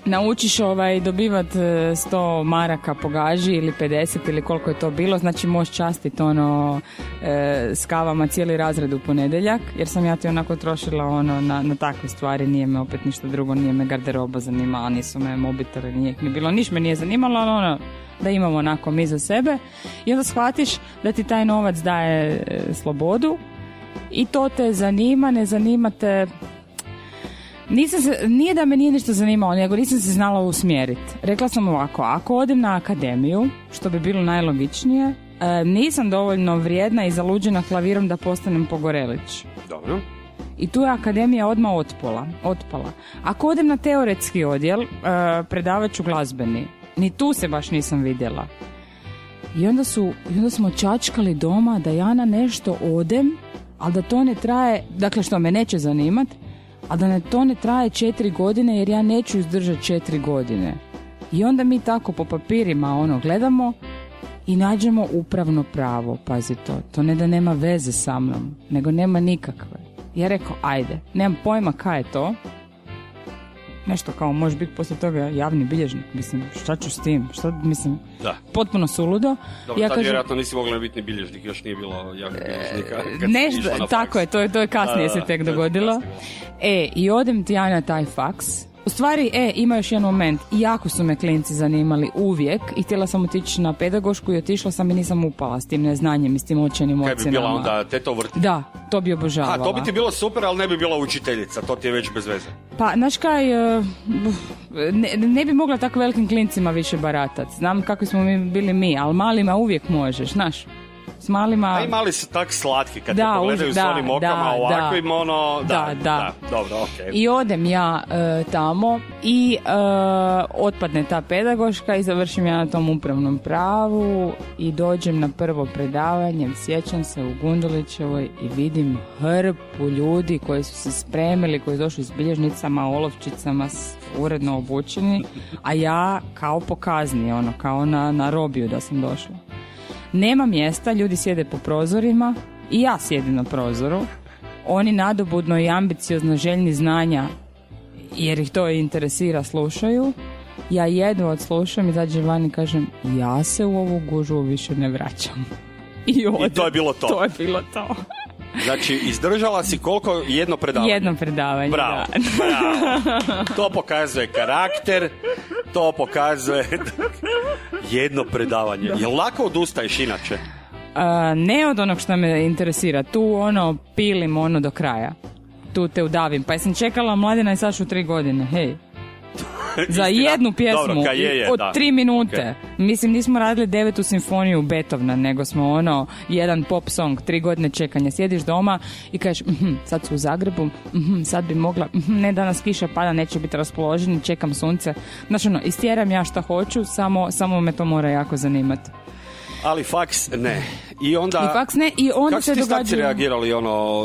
Naučiš ovaj, dobivat e, 100 maraka po gaži ili 50 ili koliko je to bilo, znači možeš častiti ono e, s kavama cijeli razred u ponedjeljak, jer sam ja ti onako trošila ono na, na takve stvari, nije me opet ništa drugo, nije me garderoba zanimala, nisu me mobitele, nije ni bilo, niš me nije zanimalo, ali ono, da imamo onako mi za sebe. I onda shvatiš da ti taj novac daje e, slobodu i to te zanima, ne zanima te nisam se, nije da me nije ništa zanimalo, nego nisam se znala usmjeriti. Rekla sam ovako, ako odem na akademiju, što bi bilo najlogičnije, e, nisam dovoljno vrijedna i zaluđena klavirom da postanem pogorelić. Dobro. I tu je akademija odmah otpala. otpala. Ako odem na teoretski odjel, e, predavat ću glazbeni. Ni tu se baš nisam vidjela. I onda, su, I onda smo čačkali doma da ja na nešto odem, ali da to ne traje, dakle što me neće zanimat, a da ne, to ne traje četiri godine jer ja neću izdržati četiri godine. I onda mi tako po papirima ono gledamo i nađemo upravno pravo, pazi to. To ne da nema veze sa mnom, nego nema nikakve. Ja rekao, ajde, nemam pojma kaj je to. Nešto kao, može biti poslije toga javni bilježnik. Mislim, šta ću s tim? Šta, mislim, Da. potpuno suludo. Dobro, ja tad kažem, vjerojatno nisi mogla biti ni bilježnik, još nije bilo bilježnika. kad si nešto, išla na tako je, to je, to je kasnije Da, se da, tek dogodilo. kasnije. E, i odem ti ja na taj faks. U stvari, e, ima još jedan moment. Jako su me klinci zanimali uvijek i htjela sam otići na pedagošku i otišla sam i nisam upala s tim neznanjem i s tim očenim Kaj ocjenama. bi bila onda teto vrti? Da, to bi obožavala. A, to bi ti bilo super, ali ne bi bila učiteljica, to ti je već bez veze. Pa, znaš kaj, e, ne, ne bi mogla tako velikim klincima više baratat. Znam kako smo mi bili mi, ali malima uvijek možeš, znaš. S malima... A i mali su tak slatki kad Da, te pogledaju už- s da, onim okama da, ovakvim, da. ono... Da, Da, da. dobro, okej. I odem ja e, tamo i e, otpadne ta pedagoška i završim ja na tom upravnom pravu i dođem na prvo predavanje, sjećam se u Gundulićevoj i vidim hrpu ljudi koji su se spremili, koji su došli s bilježnicama, olovčicama, s- uredno obučeni, a ja kao pokazni, ono, kao na, na robiju da sam došla. Nema mjesta, ljudi sjede po prozorima i ja sjedim na prozoru. Oni nadobudno i ambiciozno željni znanja jer ih to interesira slušaju. Ja jedno odslušam, izađem van i kažem ja se u ovu gužvu više ne vraćam. I, odem. to je bilo to. To je bilo to. Znači, izdržala si koliko? Jedno predavanje? Jedno predavanje. Bravo, da. bravo. To pokazuje karakter, to pokazuje jedno predavanje. Jel lako odustaješ inače? A, ne od onog što me interesira. Tu ono pilim ono do kraja. Tu te udavim. Pa sam čekala mladina i sad ću tri godine. Hej. Za jednu pjesmu Dobro, je, je, od da. tri minute. Ok. Mislim, nismo radili devetu simfoniju Beethovna, nego smo ono, jedan pop song, tri godine čekanja. Sjediš doma i kažeš, "Mhm, sad su u Zagrebu, mhm, sad bi mogla, mhm, ne danas kiša pada, neće biti raspoloženi, čekam sunce. Znači, ono, istjeram ja šta hoću, samo, samo me to mora jako zanimati. Ali faks ne. I onda... I faks ne, i onda Kako se starci događaju... reagirali, ono,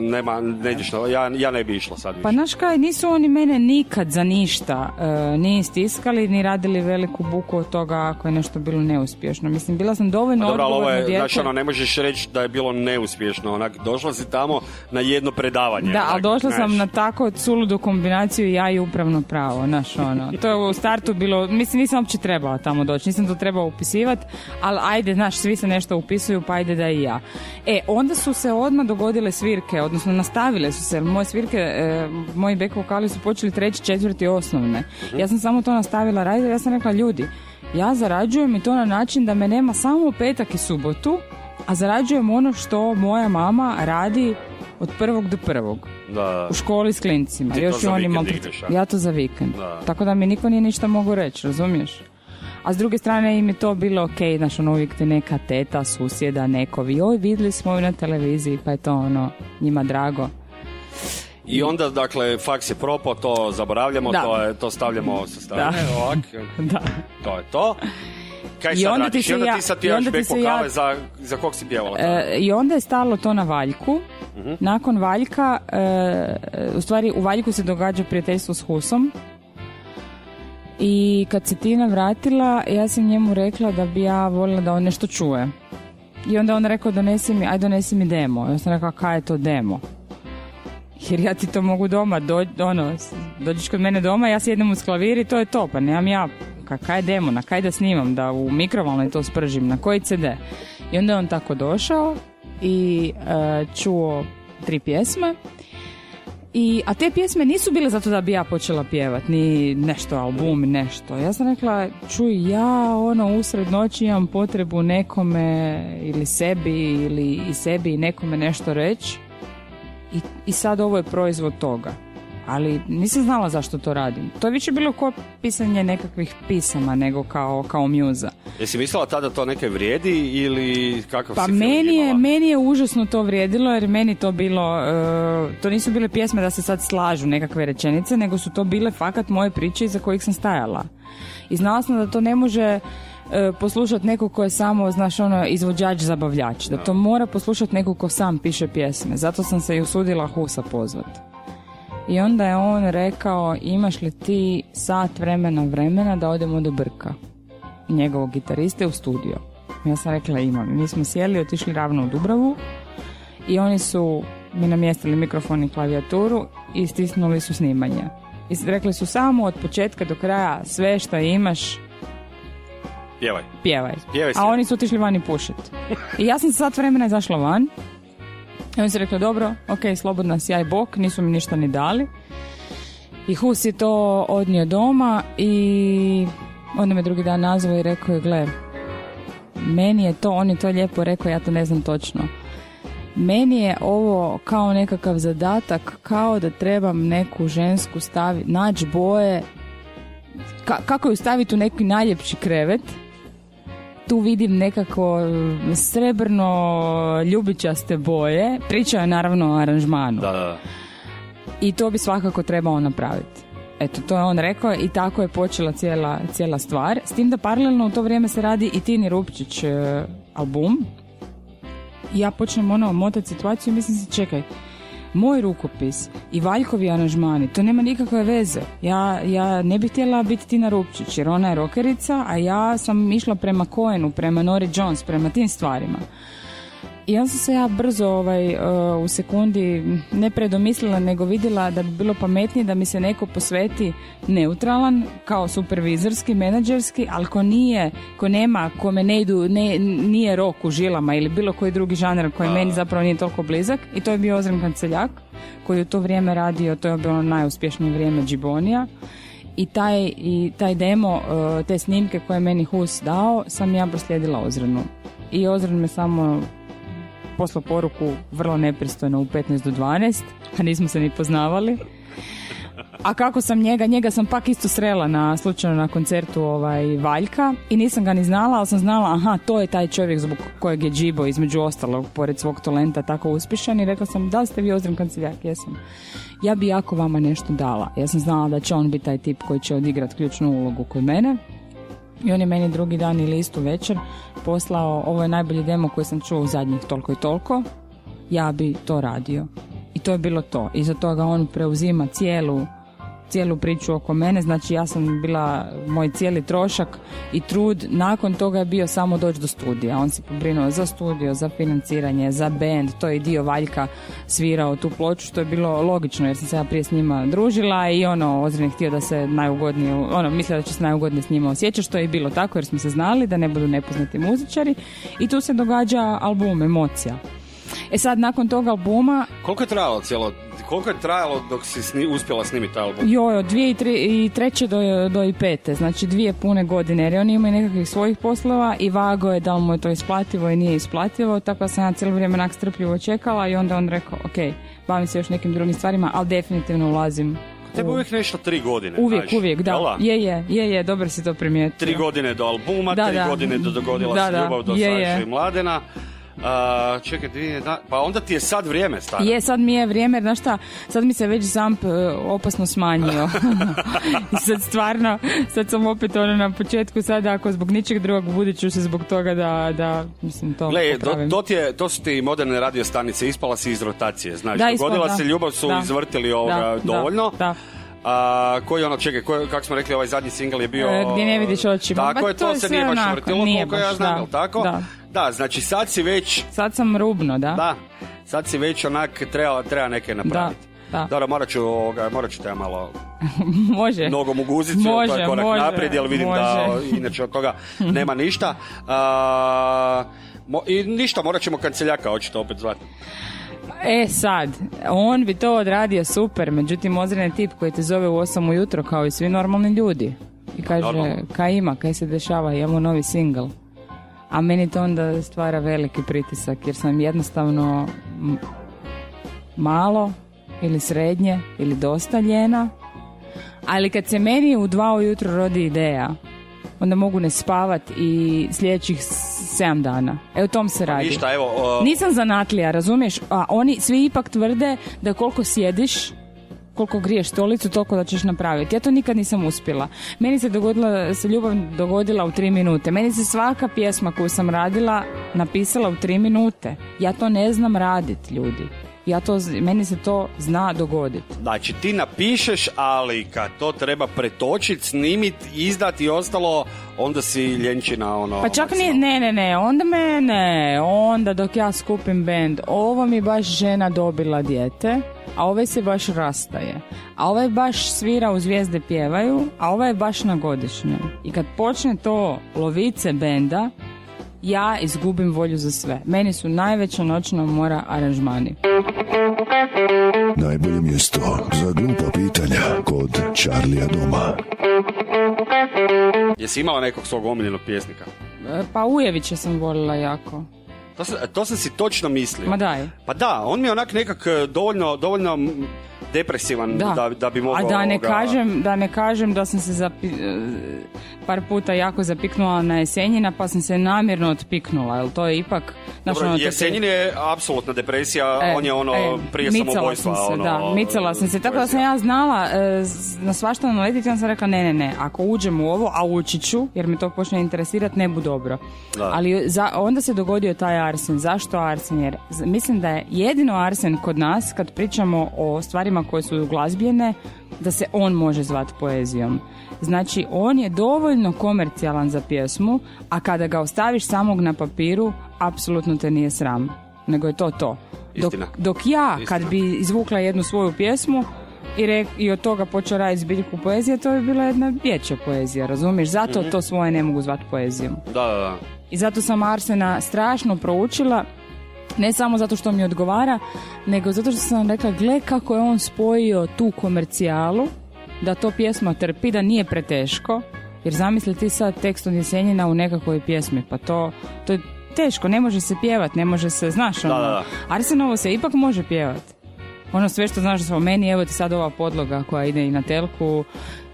nema, ne ideš ja, ja ne bi išla sad više. Pa znaš kaj, nisu oni mene nikad za ništa e, ni stiskali, ni radili veliku buku od toga ako je nešto bilo neuspješno. Mislim, bila sam dovoljno Pa dobro, ali ovo je, dijete. znaš, ono, ne možeš reći da je bilo neuspješno, onak, došla si tamo na jedno predavanje. Da, ali došla sam na tako suludu kombinaciju ja i upravno pravo, znaš ono. To je u startu bilo, mislim nisam uopće trebala tamo doći, nisam to trebala upisivati, ali ajde, znaš, svi se nešto upisuju, pa ajde da i ja. E, onda su se odmah dogodile svirke, odnosno nastavile su se, moje svirke, e, moji back vokali su počeli treći, četvrti osnovne. Ja sam samo to nastavila raditi, ja sam rekla, ljudi, ja zarađujem i to na način da me nema samo u petak i subotu, a zarađujem ono što moja mama radi od prvog do prvog Da. u školi s klincima. Ti to Još za i oni vikend? Ja to za vikend. Da. Tako da mi niko nije ništa mogu reći, razumiješ? A s druge strane im je to bilo ok, znaš, ono uvijek te neka teta, susjeda, nekovi, oj, vidjeli smo ju na televiziji, pa je to ono, njima drago. I onda, dakle, faks je propao, to zaboravljamo, Da. to, je, to stavljamo sa strane, Da. ovak, Da. to je to. Kaj I sad onda radiš? ti se I onda ja- ti sad back se vokale ja- za, za kog si pjevala? E, I onda je stalo to na Valjku. Mhm. Nakon Valjka, e, u stvari u Valjku se događa prijateljstvo s Husom. I kad se Tina vratila, ja sam njemu rekla da bi ja voljela da on nešto čuje. I onda on rekao donesi mi, aj donesi mi demo. Ja sam rekla kaj je to demo? Jer ja ti to mogu doma, do, ono, dođeš kod mene doma, ja sjednem uz klavir i to je to, pa nemam ja, ka, kaj je demo, na kaj da snimam, da u mikrovalnoj to spržim, na koji CD. I onda je on tako došao i e, čuo tri pjesme. I, a te pjesme nisu bile zato da bi ja počela pjevat, ni nešto, album, nešto. Ja sam rekla, čuj, ja ono usred noći imam potrebu nekome ili sebi ili i sebi i nekome nešto reći i, i sad ovo je proizvod toga. Ali nisam znala zašto to radim. To je više bilo kao pisanje nekakvih pisama nego kao, kao mjuza. Jesi mislila tada to neke vrijedi ili kakav Pa si film meni je, imala? meni je užasno to vrijedilo jer meni to bilo, e, to nisu bile pjesme da se sad slažu nekakve rečenice, nego su to bile fakat moje priče iza kojih sam stajala. I znala sam da to ne može e, poslušat neko ko je samo, znaš, ono, izvođač, zabavljač. Da to mora poslušat neko ko sam piše pjesme. Zato sam se i usudila Husa pozvat. I onda je on rekao, imaš li ti sat vremena vremena da odemo do Brka? Njegovog gitariste u studio. Ja sam rekla imam. Mi smo sjeli, otišli ravno u Dubravu i oni su mi namjestili mikrofon i klavijaturu i stisnuli su snimanje. I rekli su samo od početka do kraja sve što imaš Pjevaj. pjevaj. Pjevaj. A oni su otišli van i pušit. I ja sam sat vremena izašla van. I oni su rekli, dobro, ok, slobodna si, aj bok, nisu mi ništa ni dali. I Hus je to odnio doma i onda me drugi dan nazvao i rekao je, gle, meni je to, on je to lijepo rekao, ja to ne znam točno. Meni je ovo kao nekakav zadatak, kao da trebam neku žensku staviti, naći boje, ka- kako ju staviti u neki najljepši krevet, tu vidim nekako srebrno ljubičaste boje. Priča je naravno o aranžmanu. Da, da. I to bi svakako trebao napraviti. Eto, to je on rekao i tako je počela cijela, cijela stvar. S tim da paralelno u to vrijeme se radi i Tini Rupčić e, album. I ja počnem ono motati situaciju i mislim se, čekaj, moj rukopis i Valjkovi aranžmani, to nema nikakve veze. Ja, ja ne bih htjela biti Tina Rupčić jer ona je rokerica, a ja sam išla prema Coenu, prema Nori Jones, prema tim stvarima. I onda sam se ja brzo ovaj, uh, u sekundi ne predomislila nego vidjela da bi bilo pametnije da mi se neko posveti neutralan kao supervizorski, menadžerski, ali ko nije, ko nema, kome ne idu, ne, nije rok u žilama ili bilo koji drugi žanar koji meni zapravo nije toliko blizak. I to je bio Ozren Kanceljak koji u to vrijeme radio, to je bilo najuspješnije vrijeme Džibonija. I taj, i taj demo, uh, te snimke koje je meni Hus dao, sam ja proslijedila Ozrenu. I Ozren me samo poslao poruku vrlo nepristojno u 15 do 12, a nismo se ni poznavali. A kako sam njega, njega sam pak isto srela na slučajno na koncertu ovaj Valjka i nisam ga ni znala, ali sam znala, aha, to je taj čovjek zbog kojeg je Džibo između ostalog, pored svog talenta, tako uspješan i rekla sam, da ste vi Ozren Kanceljak? Jesam. Ja bi jako vama nešto dala. Ja sam znala da će on biti taj tip koji će odigrati ključnu ulogu kod mene. I on je meni drugi dan ili istu večer poslao, ovo je najbolji demo koji sam čuo u zadnjih toliko i toliko, ja bi to radio. I to je bilo to. Iza toga on preuzima cijelu cijelu priču oko mene, znači ja sam bila moj cijeli trošak i trud, nakon toga je bio samo doći do studija. On se pobrinuo za studio, za financiranje, za band, to je dio Valjka svirao tu ploču, što je bilo logično jer sam se ja prije s njima družila i ono, Ozren je htio da se najugodnije, ono, mislila da će se najugodnije s njima osjećati, što je bilo tako jer smo se znali da ne budu nepoznati muzičari i tu se događa album Emocija. E sad, nakon tog albuma, Koliko je trajalo cijelo, koliko je trajalo dok si sni, uspjela snimiti taj album? joj, od 2003. do, do i pete, znači dvije pune godine, jer on ima i nekakvih svojih poslova i vago je da li mu je to isplativo i nije isplativo, tako da sam ja cijelo vrijeme onak strpljivo čekala i onda on rekao, ok, bavim se još nekim drugim stvarima, ali definitivno ulazim Tebi u- uvijek nešto tri godine. Uvijek, znaš. uvijek, da. Jel Je, je, je, je, dobro si to primijetio. Tri godine do albuma, Da, tri da. godine do dogodila Da, se da. ljubav do Je, je. i Mladena. A, čekaj, dvije, da, pa onda ti je sad vrijeme, stara. Je, sad mi je vrijeme, znaš šta, sad mi se već zamp e, opasno smanjio. I sad stvarno, sad sam opet ono na početku, sada ako zbog ničeg drugog budit ću se zbog toga da, da mislim, to Gle, do, ti je, to su ti moderne radio stanice, ispala si iz rotacije, znaš, Da, ispala, dogodila da. se ljubav, su Da. izvrtili ovoga dovoljno. da. A, koji ono, čekaj, koji, kako smo rekli, ovaj zadnji singl je bio... E, Gdje ne vidiš očima. Tako je, to to je se nije baš vrtilo, koliko ja znam, da, tako? da. Da, znači sad si već, Sad sam rubno, da? da, sad si već onak, treba, treba neke napraviti. da. Dobro, morat ću, ovoga, morat ću te malo Može. nogom u guzicu, to Može, je korak može, naprijed, jer vidim da može. inače od toga nema ništa. A, mo- I ništa, morat ćemo kanceljaka očito opet zvati. E sad, on bi to odradio super, međutim Ozren je tip koji te zove u 8 ujutro kao i svi normalni ljudi. I kaže, Normalno. kaj ima, kaj se dešava, imamo novi singl. A meni to onda stvara veliki pritisak jer sam jednostavno malo ili srednje ili dosta ljena. Ali kad se meni u dva ujutro rodi ideja, onda mogu ne spavat i sljedećih s- sedam dana. E o tom se radi. Ništa, evo, o, Nisam zanatlija, razumiješ? A oni svi ipak tvrde da koliko sjediš, koliko griješ stolicu, toliko da ćeš napraviti. Ja to nikad nisam uspjela. Meni se dogodila, se ljubav dogodila u tri minute. Meni se svaka pjesma koju sam radila napisala u tri minute. Ja to ne znam radit, ljudi. Ja to, meni se to zna dogoditi. Znači ti napišeš, ali kad to treba pretočit, snimit, izdat i ostalo, onda si ljenčina ono... Pa čak ni, ne, ne, ne, onda me, ne, onda dok ja skupim bend, ovo mi baš žena dobila dijete, a ovaj se baš rastaje, a ovaj baš svira u zvijezde pjevaju, a ovaj je baš na godišnjoj. I kad počne to lovice benda, ja izgubim volju za sve. Meni su najveća noćna mora aranžmani. Najbolje mjesto za glupa pitanja kod Charlija Doma. Jesi imala nekog svog omiljenog pjesnika? E, Pa Ujevića sam volila jako. To, sam- to sam si točno mislio. Ma daj. Pa da, on mi je onak nekak e, dovoljno, dovoljno depresivan da, Da. da, bi mogao... A da ne, ovoga- kažem, da ne kažem da sam se zapi, e, par puta jako zapiknula na jesenjina, pa sam se namjerno otpiknula, jer to je ipak... znaš, Dobro, ono, te- Jesenjin je apsolutna depresija, E, on je ono e, prije micala samobojstva. sam se, ono, da, micala sam se. Tako da sam ja znala e, na svašta naletiti, onda sam rekla ne, ne, ne, ako uđem u ovo, a ući ću, jer me to počne interesirati, ne bu dobro. Da. Ali za, onda se dogodio taj Arsen. Zašto Arsen? Jer mislim da je jedino Arsen kod nas, kad pričamo o stvarima koje su glazbljene, da se on može zvati poezijom. Znači, on je dovoljno komercijalan za pjesmu, a kada ga ostaviš samog na papiru, apsolutno te nije sram. Nego je to to. Dok, dok ja, Istina. kad bi izvukla jednu svoju pjesmu i, rek, i od toga počela raditi zbiljku poezije, to bi bila jedna dječja poezija, razumiješ? Zato Mhm. to svoje ne mogu zvati poezijom. Da, da, da. I zato sam Arsena strašno proučila, ne samo zato što mi odgovara, nego zato što sam rekla, gle kako je on spojio tu komercijalu, da to pjesma trpi, da nije preteško, jer zamisli ti sad tekst od Jesenjina u nekakvoj pjesmi, pa to, to je teško, ne može se pjevat, ne može se, znaš, ono, da, da. Arsenovo se ipak može pjevat. Ono sve što znaš o meni, evo ti sad ova podloga koja ide i na telku,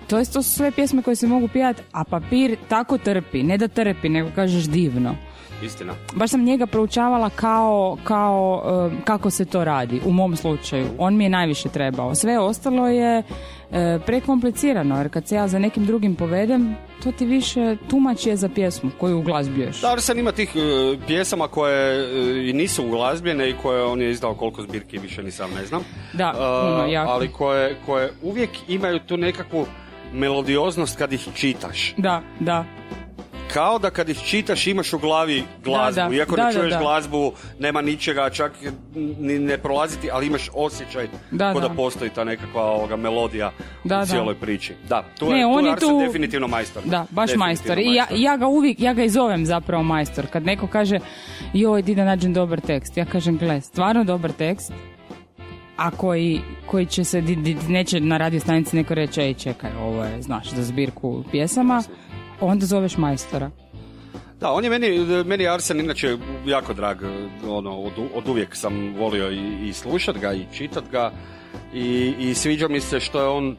to, je, to su sve pjesme koje se mogu pjevati, a papir tako trpi, ne da trpi, nego kažeš divno. Istina. Baš sam njega proučavala kao, kao e, kako se to radi, u mom slučaju. On mi je najviše trebao. Sve ostalo je e, prekomplicirano, jer kad se ja za nekim drugim povedem, to ti više tumač je za pjesmu koju uglazbljuješ. Da, Arsen ima tih e, pjesama koje e, i nisu uglazbljene i koje on je izdao koliko zbirki, više ni sam ne znam. Da, E, puno, jako. ali koje, koje uvijek imaju tu nekakvu melodioznost kad ih čitaš. Da, da. Kao da kad ih čitaš imaš u glavi glazbu. Da, da. Iako Da, ne čuješ da. glazbu, nema ničega, čak ni ne prolaziti, ali imaš osjećaj Da, kao da. da. postoji ta nekakva ovoga, melodija Da, u da. cijeloj priči. Da, tu Ne, je, tu on je tu- definitivno majstor. Da, baš majstor. I ja, ja ga uvijek, ja ga i zovem zapravo majstor. Kad neko kaže, joj, di da nađem dobar tekst. Ja kažem, gle, stvarno dobar tekst, a koji, koji će se, di, di- neće na radio stanici neko reći, ej, čekaj, ovo je, znaš, za zbirku pjesama, onda zoveš majstora. Da, on je meni, meni Arsen inače jako drag, ono, od, od uvijek sam volio i, i slušat ga i čitat ga i, i sviđa mi se što je on,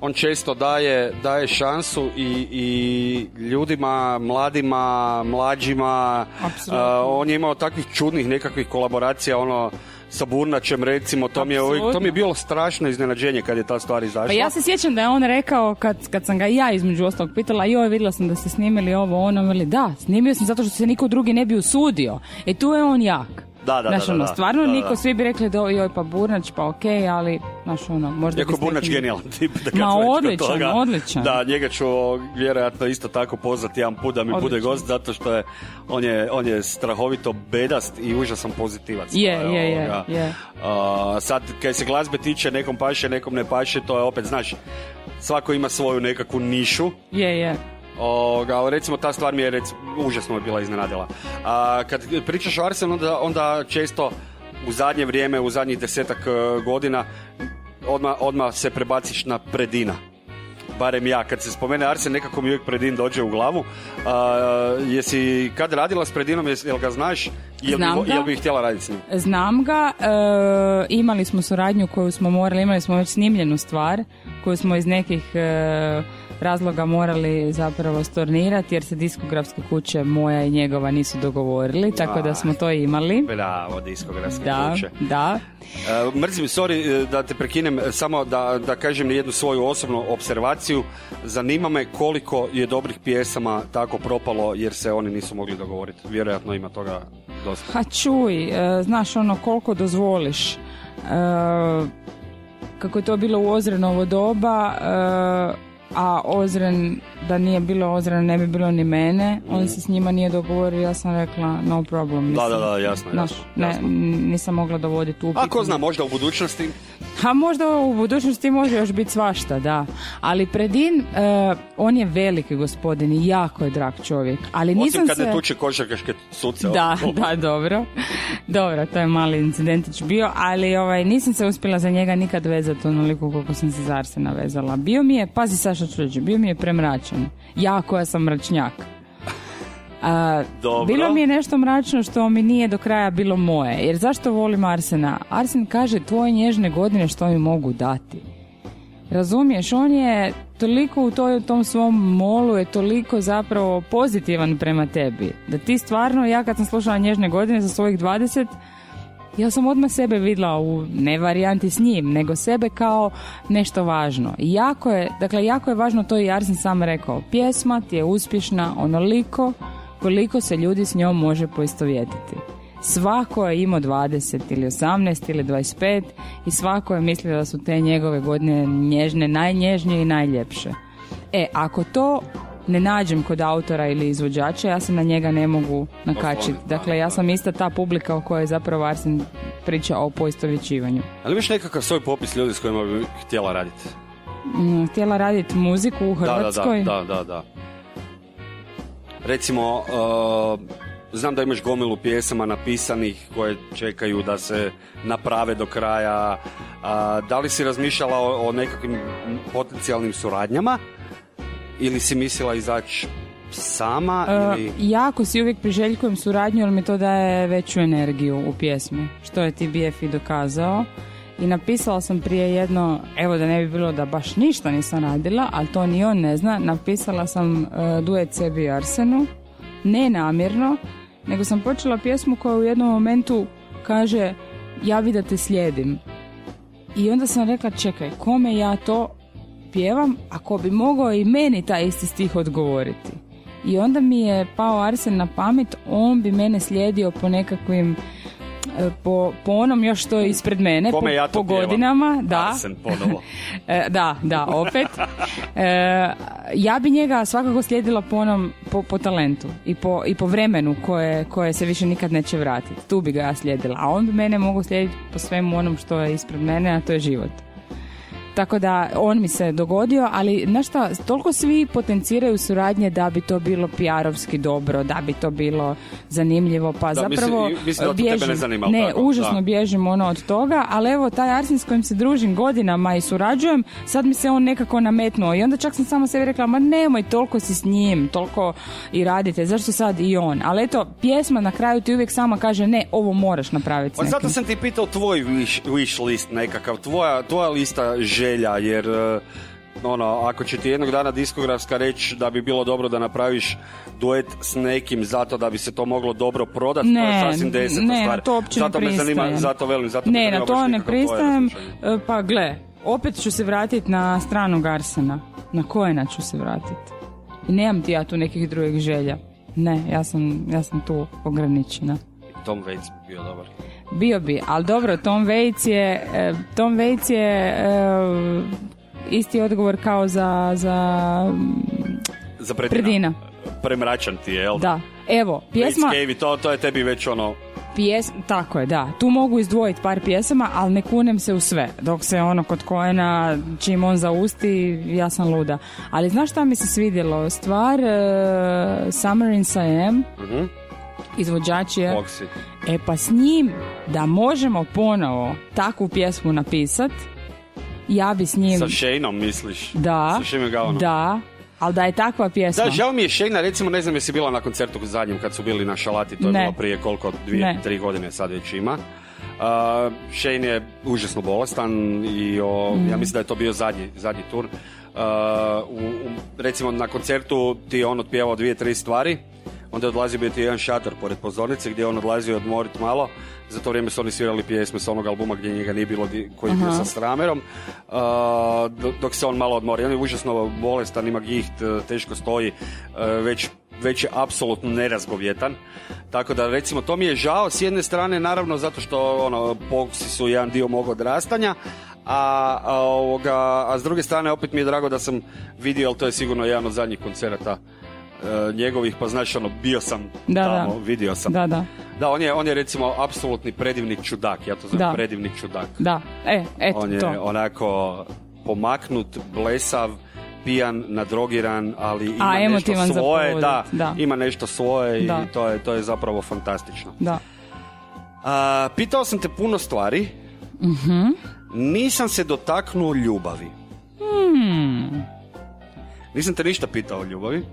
on često daje, daje šansu i, i ljudima, mladima, mlađima. A, on je imao takvih čudnih nekakvih kolaboracija, ono, sa Burnačem recimo, to mi, je, to mi je bilo strašno iznenađenje kad je ta stvar izašla. Pa ja se sjećam da je on rekao, kad, kad sam ga ja između ostalog pitala, joj, vidjela sam da ste snimili ovo, ono, veli, da, snimio sam zato što se niko drugi ne bi usudio. E tu je on jak. Da, da, Znaš, da, ono, stvarno da, niko, svi bi rekli da joj pa Burnač, pa okej, ali, znaš, ono, možda Iako Burnač nekim- genijalan tip. Da Ma, odličan, toga. odličan. Da, njega ću vjerojatno isto tako pozvati jedan put da mi bude Odličan. gost, zato što je on, je, on je strahovito bedast i užasan pozitivac. Je, je, je, je. Sad, kad se glazbe tiče, nekom paše, nekom ne paše, to je opet, znaš, svako ima svoju nekakvu nišu. Je, je. Ali recimo ta stvar mi je rec, užasno me bila iznenadila. A, kad pričaš o Arsenu, onda, onda često u zadnje vrijeme, u zadnjih desetak e, godina, odmah, odmah se prebaciš na predina. Barem ja, kad se spomene Arsen, nekako mi uvijek predin dođe u glavu. A, jesi kad radila s predinom, jel ga znaš? Jel, Znam bi, ga. jel bi htjela raditi s njim? Znam ga, e, imali smo suradnju koju smo morali, imali smo već snimljenu stvar koju smo iz nekih e, razloga morali zapravo stornirati jer se diskografske kuće moja i njegova nisu dogovorili, tako da smo to imali. Bravo, diskografske Da, kuće. da. E, mrzim, sorry e, da te prekinem, samo da, da kažem jednu svoju osobnu observaciju. Zanima me koliko je dobrih pjesama tako propalo jer se oni nisu mogli dogovoriti. Vjerojatno ima toga dosta. Ha čuj, e, znaš ono koliko dozvoliš. E, kako je to bilo u Ozrenovo doba, a Ozren, da nije bilo Ozrena ne bi bilo ni mene, on se s njima nije dogovorio, ja sam rekla no problem. Da, mislim. da, da, jasno, Znaš, jasno, ne, jasno. nisam mogla dovoditi u A ko pitanje. zna, možda u budućnosti? A možda u budućnosti može još biti svašta, da. Ali Predin, e, on je veliki gospodin i jako je drag čovjek. Ali nisam Osim kad se... ne tuče košarkaške suce. Da, ono. da, dobro. Dobro, to je mali incidentić bio, ali ovaj, nisam se uspjela za njega nikad vezati onoliko koliko sam se za Arsena vezala. Bio mi je, pazi Saša Čuđe, bio mi je premračan. Ja koja sam mračnjak. A, Dobro. bilo mi je nešto mračno što mi nije do kraja bilo moje. Jer zašto volim Arsena? Arsen kaže tvoje nježne godine što mi mogu dati. Razumiješ, on je toliko u toj, tom svom molu je toliko zapravo pozitivan prema tebi. Da ti stvarno, ja kad sam slušala nježne godine za svojih 20, ja sam odmah sebe vidjela u ne varijanti s njim, nego sebe kao nešto važno. I jako je, dakle, jako je važno to i Arsen sam rekao. Pjesma ti je uspješna onoliko koliko se ljudi s njom može poistovjetiti. Svako je imao 20 ili 18 ili 25 i svako je mislio da su te njegove godine nježne, najnježnije i najljepše. E, ako to ne nađem kod autora ili izvođača, ja se na njega ne mogu nakačiti. Dakle, ja sam ista ta publika o kojoj je zapravo Arsen priča o poistovjećivanju. Ali imaš nekakav svoj popis ljudi s kojima bi htjela raditi? Mm, Htjela raditi muziku u Hrvatskoj. Da, da, da, da, da. Recimo, uh, znam da imaš gomilu pjesama napisanih koje čekaju da se naprave do kraja. Da li si razmišljala o, o nekakvim potencijalnim suradnjama? Ili si mislila izaći sama? E, ili... jako si uvijek priželjkujem suradnju, jer mi to daje veću energiju u pjesmi, što je ti BF i dokazao. I napisala sam prije jedno, evo da ne bi bilo da baš ništa nisam radila, ali to ni on ne zna, napisala sam e, duet sebi Arsenu, ne namjerno, nego sam počela pjesmu koja u jednom momentu kaže ja bi da te slijedim. I onda sam rekla, čekaj, kome ja to pjevam, ako bi mogao i meni taj isti stih odgovoriti. I onda mi je pao Arsen na pamet, on bi mene slijedio po nekakvim po, po onom još što je ispred mene, Kome po, ja po godinama, da. Ponovo. E, da, da, opet. E, ja bi njega svakako slijedila po onom, po, po talentu i po, i po vremenu koje, koje se više nikad neće vratiti. Tu bi ga ja slijedila. A on bi mene mogao slijediti po svemu onom što je ispred mene, a to je život. Tako da on mi se dogodio, ali znaš šta, toliko svi potenciraju suradnje da bi to bilo PR-ovski dobro, da bi to bilo zanimljivo, pa Da, zapravo mislim- mislim da to tebe bježim. ne zanima, ali Ne, tako? užasno Da. bježim ono od toga, ali evo taj Arsen s kojim se družim godinama i surađujem, sad mi se on nekako nametnuo i onda čak sam sama sebi rekla, ma nemoj, toliko si s njim, toliko i radite, zašto sad i on? Ali eto, pjesma na kraju ti uvijek sama kaže, ne, ovo moraš napraviti Pa zato sam ti pitao tvoj wish, wish list nekakav, tvoja, tvoja lista želja, jer e, ono, ako će ti jednog dana diskografska reći da bi bilo dobro da napraviš duet s nekim zato da bi se to moglo dobro prodati, to je Ne, sasvim deseta ne, stvar. na to uopće zato ne me zanima, pristajem. zato velim, zato Ne, na to ne pristajem. E, Pa gle, opet ću se vratiti na stranu Garsena. Na kojena ću se vratiti? I nemam ti ja tu nekih drugih želja. Ne, ja sam, ja sam tu ograničena. Tom Waits bi bio dobar. Bio bi, ali dobro, Tom Waits je, e, Tom Waits je e, isti odgovor kao za, za Za predina. Predina. Premračan ti je, jel? Da. Evo, pjesma, Cave, to, to je tebi već ono... pjes, tako je, da. Tu mogu izdvojiti par pjesama, ali ne kunem se u sve. Dok se ono kod Koena, čim on zausti, ja sam luda. Ali znaš šta mi se svidjelo? Stvar e, Summer in Siam, Mhm. Izvođač je... Foxy. E pa s njim da možemo ponovo takvu pjesmu napisat, ja bi s njim... Sa Shaneom misliš? Da, Sa da, ali da je takva pjesma. Da, žao mi je Shane, recimo ne znam jesi bila na koncertu zadnjem kad su bili na Šalati, to je Ne. bilo prije koliko, dvije, Ne. tri godine sad već ima. Uh, Shane je užasno bolestan i o, Mm. ja mislim da je to bio zadnji, zadnji tur. Uh, u, u- recimo na koncertu ti je on otpjevao dvije, tri stvari, onda je odlazio bio ti jedan šator pored pozornice gdje je on odlazio odmorit malo. Za to vrijeme su oni svirali pjesme s onog albuma gdje njega nije bilo, koji je bio sa Stramerom. Uh, do- dok se on malo odmori. On je užasno bolestan, ima giht, uh, teško stoji, uh, već već je apsolutno nerazgovjetan. Tako da recimo to mi je žao s jedne strane naravno zato što ono pokusi su jedan dio mog odrastanja, a, a, ovoga, a s druge strane opet mi je drago da sam vidio, ali to je sigurno jedan od zadnjih koncerata e, njegovih, pa znaš ono, bio sam Da, tamo, da. vidio sam. Da, da, Da, on je, on je recimo apsolutni predivnik čudak, ja to zovem Da. predivnik čudak. da. E, eto On je to. onako pomaknut, blesav, pijan, nadrogiran, ali ima A, nešto svoje, da, da. ima nešto svoje Da. i to je, to je zapravo fantastično. Da. A, pitao sam te puno stvari, Mhm. nisam se dotaknuo ljubavi. Hmm. Nisam te ništa pitao o ljubavi,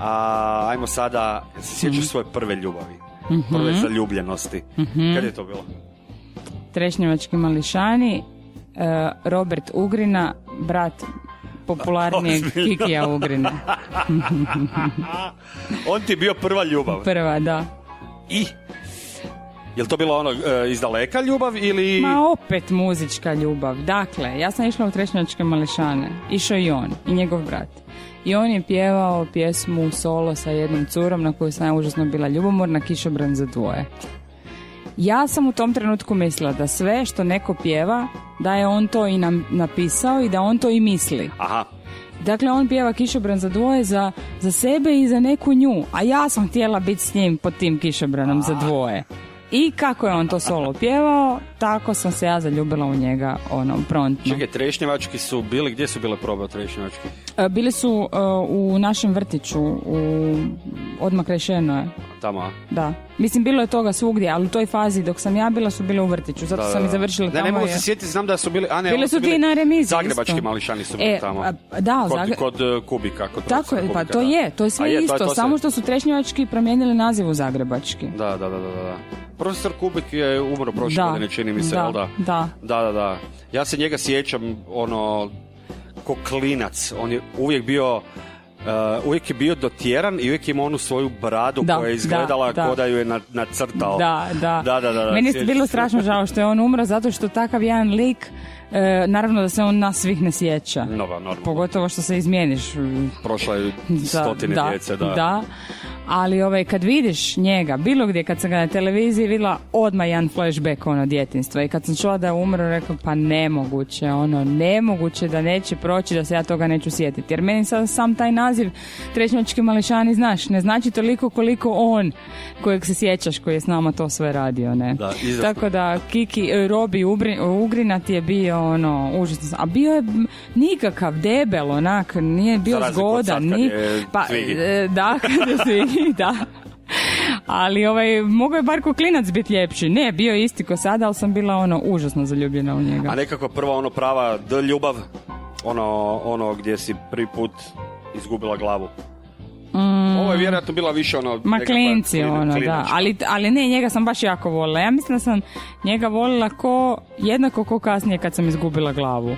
A, ajmo sada, se sjećaš svoje prve ljubavi? Prve zaljubljenosti. Kad je to bilo? Trešnjevački mališani, e, Robert Ugrina, brat popularnijeg? Kikija Ugrina. On ti je bio prva ljubav. Prva, da. I? Je li to bilo ono e, iz daleka ljubav ili... Ma opet muzička ljubav. Dakle, ja sam išla u Trešnjevačke mališane. Išao i on, i njegov brat. I on je pjevao pjesmu solo sa jednom curom na koju sam ja užasno bila ljubomorna, kišobran za dvoje. Ja sam u tom trenutku mislila da sve što neko pjeva, da je on to i nam napisao i da on to i misli. Aha, Dakle, on pjeva kišobran za dvoje za, za sebe i za neku nju, a ja sam htjela biti s njim pod tim kišobranom za dvoje. I kako je on to solo pjevao, tako sam se ja zaljubila u njega, ono, prontno. čekaj, trešnjevački su bili, gdje su bile probe trešnjevački? E, Bili su e, u našem vrtiću, u, odmah kraj Šenoje, Tamo, a? da. Mislim, bilo je toga svugdje, ali u toj fazi dok sam ja bila su bile u vrtiću, zato Da, sam i završila Ne, tamo. ne mogu je- se sjetiti, znam da su bili... A ne, Bile oni su ti bili na remizi Zagrebački isto. mališani su bili E, tamo. a, da, Kod, Zagre- kod e, Kubika. Kod Tako je, pa to da. je, to je sve je, to je- isto, to se- samo što su trešnjevački promijenili naziv u zagrebački. Da, da, da, da, da. Profesor Kubik je umro prošle godine, čini mi se, da, jel da? da. Da, da, da. Ja se njega sjećam, ono, ko klinac. On je uvijek bio... uh, uvijek je bio dotjeran i uvijek je imao onu svoju bradu Da, koja je izgledala da, da. kao da ju je na- nacrtao. Da, da. Da, da, da, da, Meni je bilo strašno žao što je on umro, zato što takav jedan lik, e, naravno da se on nas svih ne sjeća. No, ba, normalno. Pogotovo što se izmijeniš. mm, Prošla je stotine da, djece, da. Da, ali ovaj, kad vidiš njega, bilo gdje, kad sam ga na televiziji vidjela, odmah jedan flashback ono djetinstva. I kad sam čula da je umro, rekao, pa nemoguće, ono, nemoguće da neće proći, da se ja toga neću sjetiti. Jer meni sad sam taj naziv Trešnjački mališani, znaš, ne znači toliko koliko on kojeg se sjećaš, koji je s nama to sve radio, ne? Da. Tako da Kiki, e, Robi Ubri- Ugrina ti je bio ono, užasno. A bio je nikakav, debel, onak, nije bio zgodan. ni- pa, e, da, kad je da. Ali ovaj, mogao je bar klinac biti ljepši. Ne, bio je isti ko sada, ali sam bila ono užasno zaljubljena u njega. A nekako prva ono prava D ljubav, ono, ono gdje si prvi put izgubila glavu. Ovo je vjerojatno bila više ono... Ma klinci, ono, da. Ali, ali ne, njega sam baš jako volila. Ja mislim da sam njega volila ko, jednako ko kasnije kad sam izgubila glavu.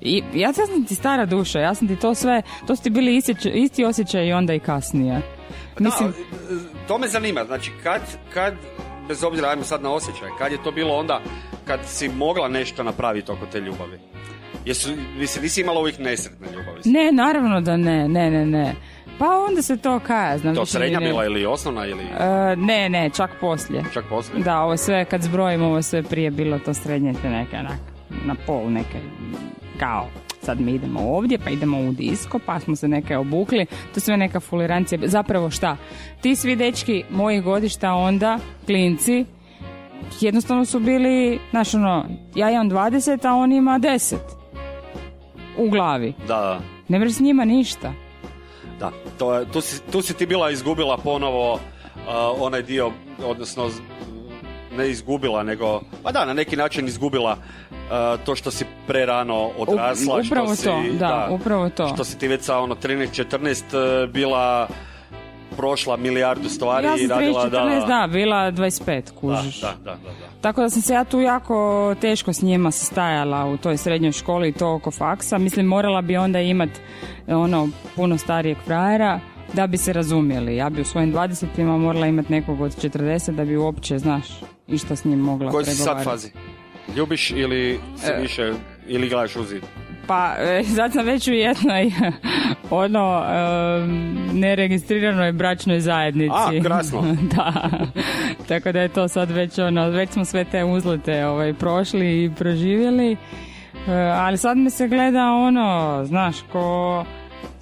I ja sam ti stara duša, ja sam ti to sve, to su ti bili isti, isti osjećaj i onda i kasnije. Mislim, Da, to me zanima, znači kad, kad, bez obzira, ajmo sad na osjećaj, kad je to bilo onda kad si mogla nešto napraviti oko te ljubavi? Jesu, mislim, nisi imala uvijek nesretne ljubavi? ne, naravno da ne, ne, ne, ne. Pa onda se to kaja, znam. To srednja bila ili osnovna ili E, ne, ne, čak poslije. čak poslije? Da, ovo sve, kad zbrojimo, ovo sve prije bilo to srednje te neke, onak, na pol neke, kao, sad mi idemo ovdje, pa idemo u disko, pa smo se neke obukli, to sve neka fulirancija. Zapravo šta? Ti svi dečki mojih godišta onda, klinci, jednostavno su bili, znaš ono, ja imam 20, a on ima 10 u glavi. Da. Ne mreš s njima ništa. Da, to je, tu, si, tu si ti bila izgubila ponovo uh, onaj dio, odnosno ne izgubila, nego, pa da, na neki način izgubila uh, to što si prerano odrasla. U- upravo što si, to, da, upravo to. Što si ti već sa ono 13-14 uh, bila prošla milijardu stvari Ja i radila 13, 14, da, bila 25, kužiš. Da, da, da, da, da. Tako da sam se ja tu jako teško s njima sastajala u toj srednjoj školi i to oko faksa. Mislim, morala bi onda imat ono puno starijeg frajera da bi se razumjeli. Ja bi u svojim 20-ima morala imat nekog od 40 da bi uopće, znaš, išta s njim mogla U kojoj si sad fazi? Ljubiš ili si E. više, ili gledaš u zid? Pa, e, sad sam već u jednoj ono neregistriranoj bračnoj zajednici. A, krasno. da. Tako da je to sad već ono, već smo sve te uzlete ovaj, prošli i proživjeli. E, ali sad mi se gleda ono, znaš, ko...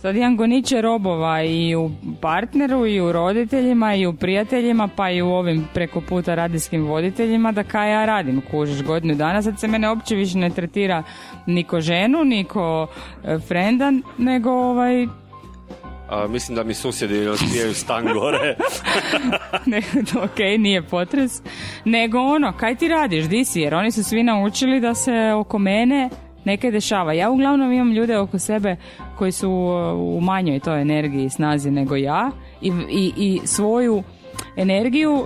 Sad imam goniče robova i u partneru i u roditeljima i u prijateljima pa i u ovim preko puta radijskim voditeljima da kaj ja radim kužiš godinu dana sad se mene uopće više ne tretira niko ženu, niko e, frenda nego ovaj A, mislim da mi susjedi razbijaju stan gore. ne, ok, nije potres, nego ono, kaj ti radiš, di si, jer oni su svi naučili da se oko mene nekaj dešava. Ja uglavnom imam ljude oko sebe koji su uh, u manjoj toj energiji snazi nego ja i, i, i svoju energiju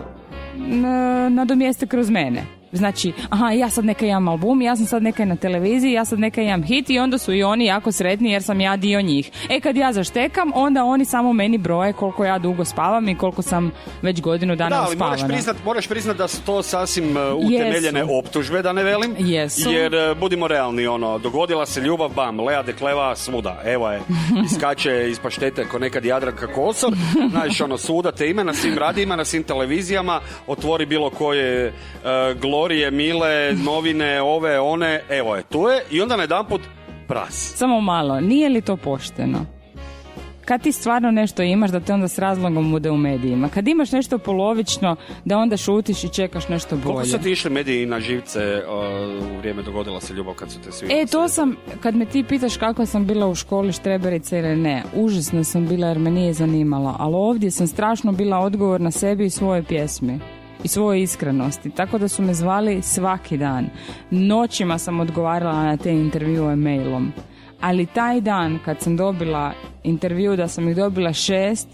n- nadomjeste kroz mene. Znači, aha, ja sad neka imam album, ja sam sad neka na televiziji, ja sad neka imam hit i onda su i oni jako sretni jer sam ja dio njih. E kad ja zaštekam, onda oni samo meni broje koliko ja dugo spavam i koliko sam već godinu dana Da, ali moraš priznat, moraš priznat da su to sasvim uh, utemeljene Jesu. optužbe, da ne velim. Jesu. Jer, uh, budimo realni, ono, dogodila se ljubav, bam, Lea Dekleva svuda, evo je, iskače iz paštete ko nekad Jadranka Kosor, znaš, ono, svuda te ime na svim radijima, na svim televizijama, otvori bilo koje uh, Glorije, Mile, novine, ove, one, evo je, tu je, i onda na jedanput pras. Samo malo, nije li to pošteno? Kad ti stvarno nešto imaš da te onda s razlogom bude u medijima. Kad imaš nešto polovično da onda šutiš i čekaš nešto bolje. Koliko su ti išli mediji na živce uh, u vrijeme dogodila se ljubav kad su te svi... E, to sam, kad me ti pitaš kakva sam bila u školi štreberica ili ne, užasno sam bila jer me nije zanimalo, ali ovdje sam strašno bila odgovor na sebi i svoje pjesmi i svoje iskrenosti, tako da su me zvali svaki dan. Noćima sam odgovarala na te intervjue mailom, ali taj dan kad sam dobila intervju da sam ih dobila šest,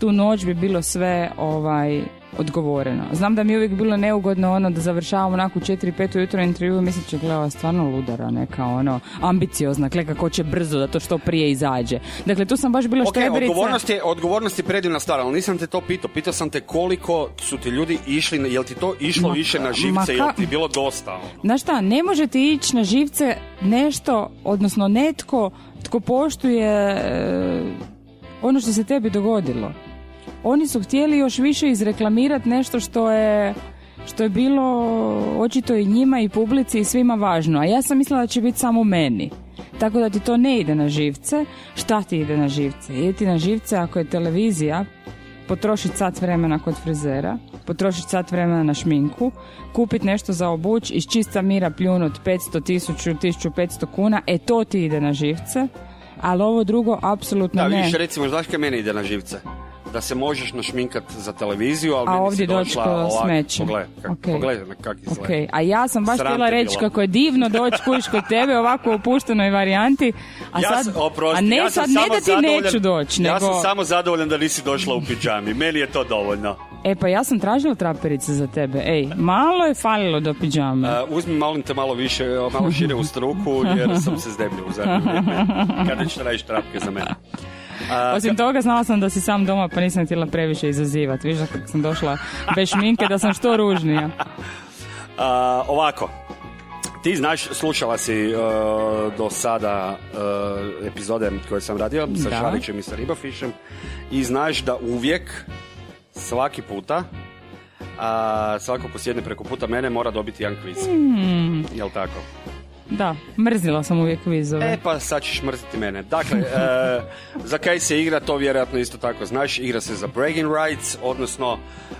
tu noć bi bilo sve ovaj odgovoreno. Znam da mi je uvijek bilo neugodno ono da završavam onako u 4-5 ujutro intervju i mislim će gle, ova je stvarno ludara neka ono ambiciozna, gle kako će brzo da to što prije izađe. Dakle, tu sam baš bila Ok, štreberica. odgovornost je, odgovornost je predivna stvar, ali nisam te to pitao. Pitao sam te koliko su ti ljudi išli, na- jel ti to išlo Ma više na ka- živce, ma jel ka- ti bilo dosta? Ono? Znaš šta, ne može ti ići na živce nešto, odnosno netko tko poštuje e, ono što se tebi dogodilo. Oni su htjeli još više izreklamirati nešto što je što je bilo očito i njima i publici i svima važno. A ja sam mislila da će biti samo meni. Tako da ti to ne ide na živce. Šta ti ide na živce? Ide ti na živce ako je televizija, potrošiti sat vremena kod frizera, potrošiti sat vremena na šminku, kupiti nešto za obuć, iz čista mira pljunut 500, 1000, 1500 kuna, e to ti ide na živce, ali ovo drugo apsolutno Da, ne. vidiš, recimo, znaš kaj meni ide na živce? Da se možeš našminkat za televiziju, ali A ovdje doći ovak, smeće. Pogledaj, kak, Ok. pogledaj kak izgleda. Ok, a ja sam baš htjela reći kako je divno doći kuć kod tebe ovako u opuštenoj varijanti, a Ja sad, sam- oprosti, a ne ja sad ne da ti neću doći, Ja nego... sam samo zadovoljan da nisi došla u pidžami, meni je to dovoljno. E pa ja sam tražila traperice za tebe, ej, malo je falilo do pidžame. Uh, uzmi, molim te, malo više, malo šire u struku, jer sam se zdebljio u zadnje vrijeme. Kada ćeš trapke za mene? A, Osim toga, znala sam da si sam doma, pa nisam htjela previše izazivati. Viš kako sam došla bez šminke, da sam što ružnija. A, ovako, ti znaš, slušala si uh, do sada uh, epizode koje sam radio sa Da. Šarićem i sa Ribafišem i znaš da uvijek, svaki puta, a, svako ko sjedne preko puta mene mora dobiti jedan kviz. Hmm. Jel tako? Da, mrzila sam uvijek vizove. E pa sad ćeš mrziti mene. Dakle, e, za kaj se igra, to vjerojatno isto tako znaš. Igra se za bragging rights, odnosno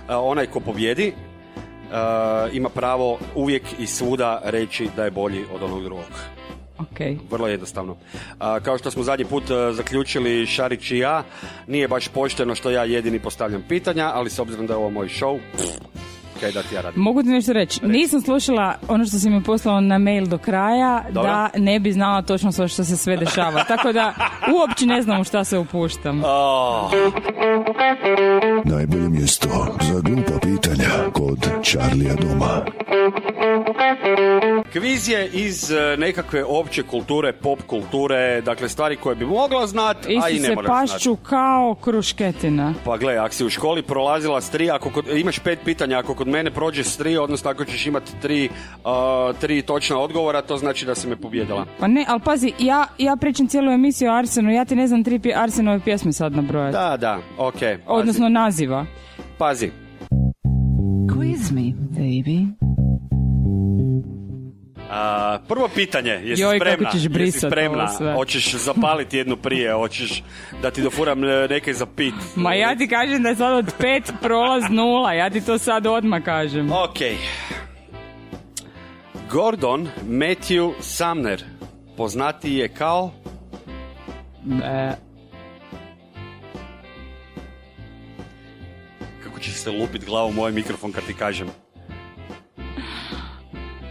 e, onaj ko pobjedi e, ima pravo uvijek i svuda reći da je bolji od onog drugog. Ok. Vrlo jednostavno. A, kao što smo zadnji put e, zaključili Šarić i ja, nije baš pošteno što ja jedini postavljam pitanja, ali s obzirom da je ovo moj show, pff, kaj da ti ja radim. Mogu ti nešto reći? Nisam slušala ono što si mi poslao na mail do kraja, Dobro. da ne bi znala točno sve što se sve dešava. Tako da uopće ne znam u šta se upuštam. Oh, Najbolje mjesto za glupa pitanja kod Charlija Doma. Kviz je iz e, nekakve opće kulture, pop kulture, dakle stvari koje bi mogla znati, a i ne se moraš znati. pašću kao krušketina. Pa gle, ako si u školi prolazila s tri, ako kod, imaš pet pitanja, ako kod mene prođeš s tri, odnosno ako ćeš imati tri, a, tri točna odgovora, to znači da si me pobjedila. Pa ne, ali pazi, ja, ja pričam cijelu emisiju o Arsenu, ja ti ne znam tri pi- Arsenove pjesme sad nabrojati. Da, da, ok. Pazi. Odnosno naziva. pazi. Quiz me, baby. A, prvo pitanje, jesi Joj, kako spremna? ćeš jesi spremna? Hoćeš zapaliti jednu prije, hoćeš da ti dofuram neke za pit. Ma ja ti kažem da je sad od pet prolaz nula, ja ti to sad odmah kažem. Ok. Gordon Matthew Sumner, poznatiji je kao... E, Kako ćeš se lupit glavom u moj mikrofon kad ti kažem?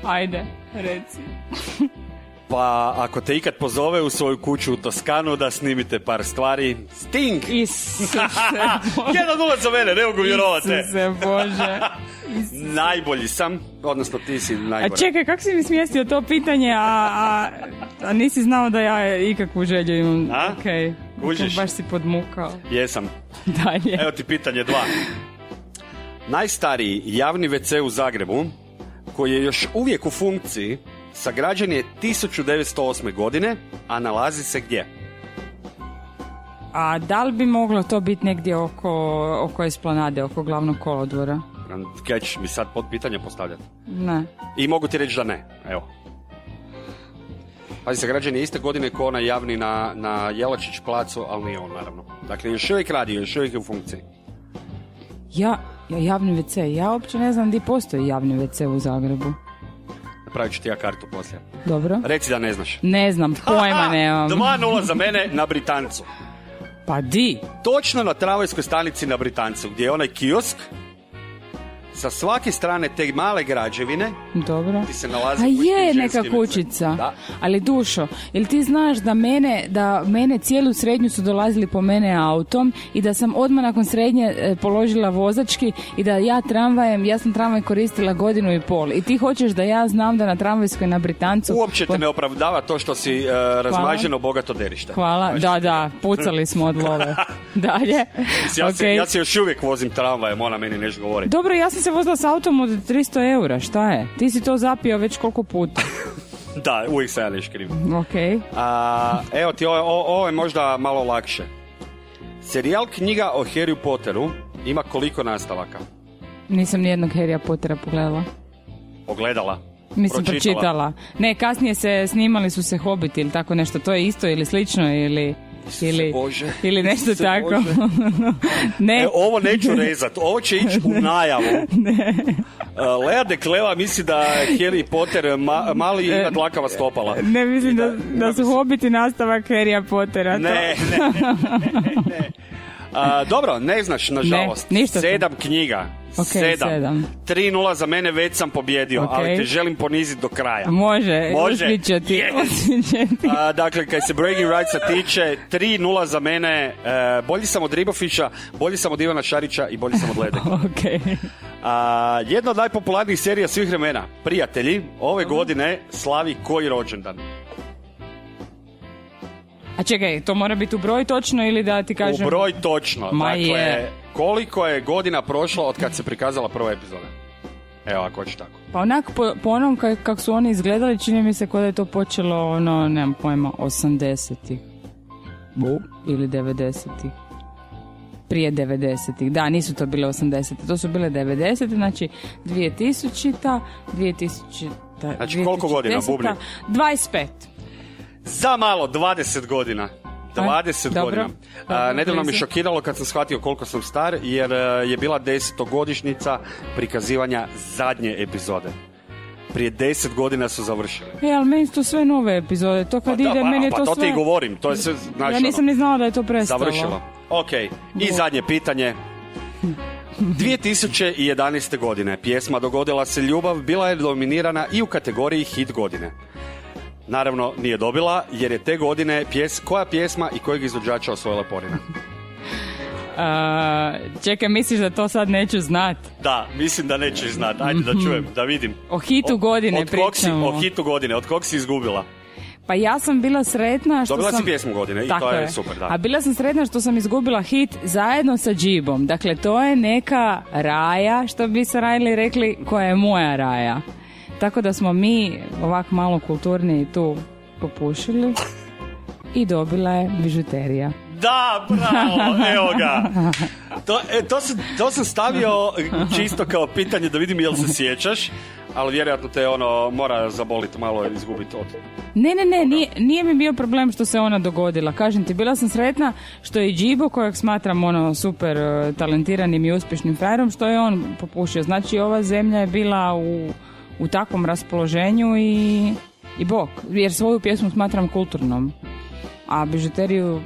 Ajde, reci. Pa ako te ikad pozove u svoju kuću u Toskanu da snimite par stvari, Sting! Isuse, 1-0 za mene, ne mogu vjerovati. Isuse Bože. Najbolji sam, odnosno ti si A najbolji. čekaj, kako si mi smjestio to pitanje, a, a, a nisi znao da ja ikakvu želju imam? A? Okej, Kužiš? baš si podmukao. Jesam. Dalje. Evo ti pitanje dva. Najstariji javni WC u Zagrebu, koji je još uvijek u funkciji, sagrađen je 1908. godine, a nalazi se gdje? A da li bi moglo to biti negdje oko, oko esplanade, oko glavnog kolodvora? Kaj ćeš mi sad pod pitanje postavljati? Ne. I mogu ti reći da ne, evo. Pazi, sagrađen je iste godine ko onaj javni na, na Jelačić placu, ali nije on, naravno. Dakle, još uvijek radi, još uvijek je u funkciji. Ja, ja javni WC, ja uopće ne znam gdje postoji javni WC u Zagrebu. Napravit ću ti ja kartu poslije. Dobro? Reci da ne znaš. Ne znam, pojma nemam. 2-0 za mene na Britancu. Pa di? Točno na tramvajskoj stanici na Britancu, gdje je onaj kiosk sa svake strane te male građevine Dobro. ti se nalazi A je neka kućica. Da. Ali dušo, jel ti znaš da mene, da mene cijelu srednju su dolazili po mene autom i da sam odmah nakon srednje e, položila vozački i da ja tramvajem, ja sam tramvaj koristila godinu i pol. I ti hoćeš da ja znam da na tramvajskoj na Britancu... Uopće te ne opravdava to što si e, razmaženo bogato derište. Hvala, da, da, pucali smo od love. Dalje. Ja, se, Okej. ja se još uvijek vozim tramvajem, ona meni nešto govori. Dobro, ja sam se vozila s autom od 300 eura, šta je? Ti si to zapio već koliko puta. Da, uvijek se ja neš kriv. Ok. A, evo ti, ovo, ovo- je možda malo lakše. Serijal knjiga o Harry Potteru ima koliko nastavaka? Nisam nijednog Harrya Pottera pogledala. Pogledala? Mislim, pročitala. Ne, kasnije se snimali su se Hobbit ili tako nešto. To je isto ili slično ili... Ili, Bože. ili nešto Isuse tako. Bože. ne, E, ovo neću rezat, ovo će ići u najavu. Uh, Lea de Kleva misli da Harry Potter ma- mali ima dlakava stopala. ne mislim da, da su Hobbiti nastavak Harrya Pottera. to- Ne, ne, ne, ne. A, dobro, ne znaš, nažalost. Ne, ništa sedam knjiga. Ok, sedam. sedam. 3-0 za mene, već sam pobjedio, Ok. ali te želim poniziti do kraja. Može, Može. Yes. A, dakle, kad se Bragging Rightsa tiče, 3-0 za mene, e, bolji sam od Ribofiša, bolji sam od Ivana Šarića i bolji sam od Lede. Ok. A, jedna od najpopularnijih serija svih vremena, Prijatelji, ove godine slavi koji rođendan? A čekaj, to mora biti u broj točno ili da ti kažem... U broj točno. Ma dakle, je. Koliko je godina prošlo od kad se prikazala prva epizoda? Evo, ako hoćeš tako. Pa onak po, po onom ka- kako su oni izgledali, čini mi se kao da je to počelo ono, nemam pojma, 80-ih. Bu. Ili 90-ih. Prije 90-ih. Da, nisu to bile 80 To su bile 90 znači 2000-ta, 2000 Znači, koliko godina, bubni? 25. Za malo, 20 godina. 20 dobro. godina. Dobro, nedavno blizu. šokiralo kad sam shvatio koliko sam star, jer e, je bila desetogodišnjica prikazivanja zadnje epizode. Prije 10 godina su završili. E, ali meni su to sve nove epizode. To kad Pa da, ide, pa- meni je pa to, to sve... ti govorim, to je sve, znači, ja nisam ono, ni znala da je to prestalo. Završilo. Ok, i zadnje pitanje. 2011. godine pjesma Dogodila se ljubav bila je dominirana i u kategoriji hit godine. Naravno, nije dobila, jer je te godine pjes, koja pjesma i kojeg izvođača osvojila Porina? A, čekaj, misliš da to sad neću znat? Da, mislim da nećeš znati. Ajde da čujem, da vidim. O hitu godine od kog si, pričamo. o hitu godine, od kog si izgubila? Pa ja sam bila sretna što Dobila sam... si pjesmu godine i Tako to je super, da. A bila sam sretna što sam izgubila hit zajedno sa Džibom. Dakle, to je neka raja, što bi se Rajli rekli, koja je moja raja. Tako da smo mi ovak malo kulturniji tu popušili i dobila je bižuterija. Da, bravo, evo ga. To, e, to, sam, to sam stavio čisto kao pitanje da vidim jel se sjećaš, ali vjerojatno te ono mora zaboliti malo i izgubiti od... Ne, ne, ne, nije, nije mi bio problem što se ona dogodila. Kažem ti, bila sam sretna što je Džibo, kojeg smatram ono super e, talentiranim i uspješnim frajerom, što je on popušio. Znači, ova zemlja je bila u, u takvom raspoloženju i, i bok. Jer svoju pjesmu smatram kulturnom. A bižuteriju,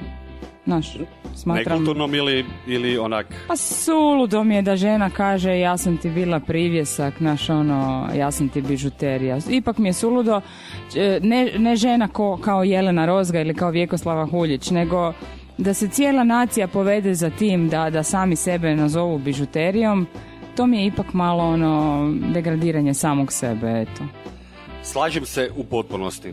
znaš, Smatram... Nekulturnom ili, ili onak... Pa suludo mi je da žena kaže ja sam ti bila privjesak, naš ono, ja sam ti bižuterija. Ipak mi je suludo, e, ne, ne žena ko, kao Jelena Rozga ili kao Vjekoslava Huljić, nego da se cijela nacija povede za tim da, da sami sebe nazovu bižuterijom, to mi je ipak malo ono degradiranje samog sebe, eto. Slažem se u potpunosti.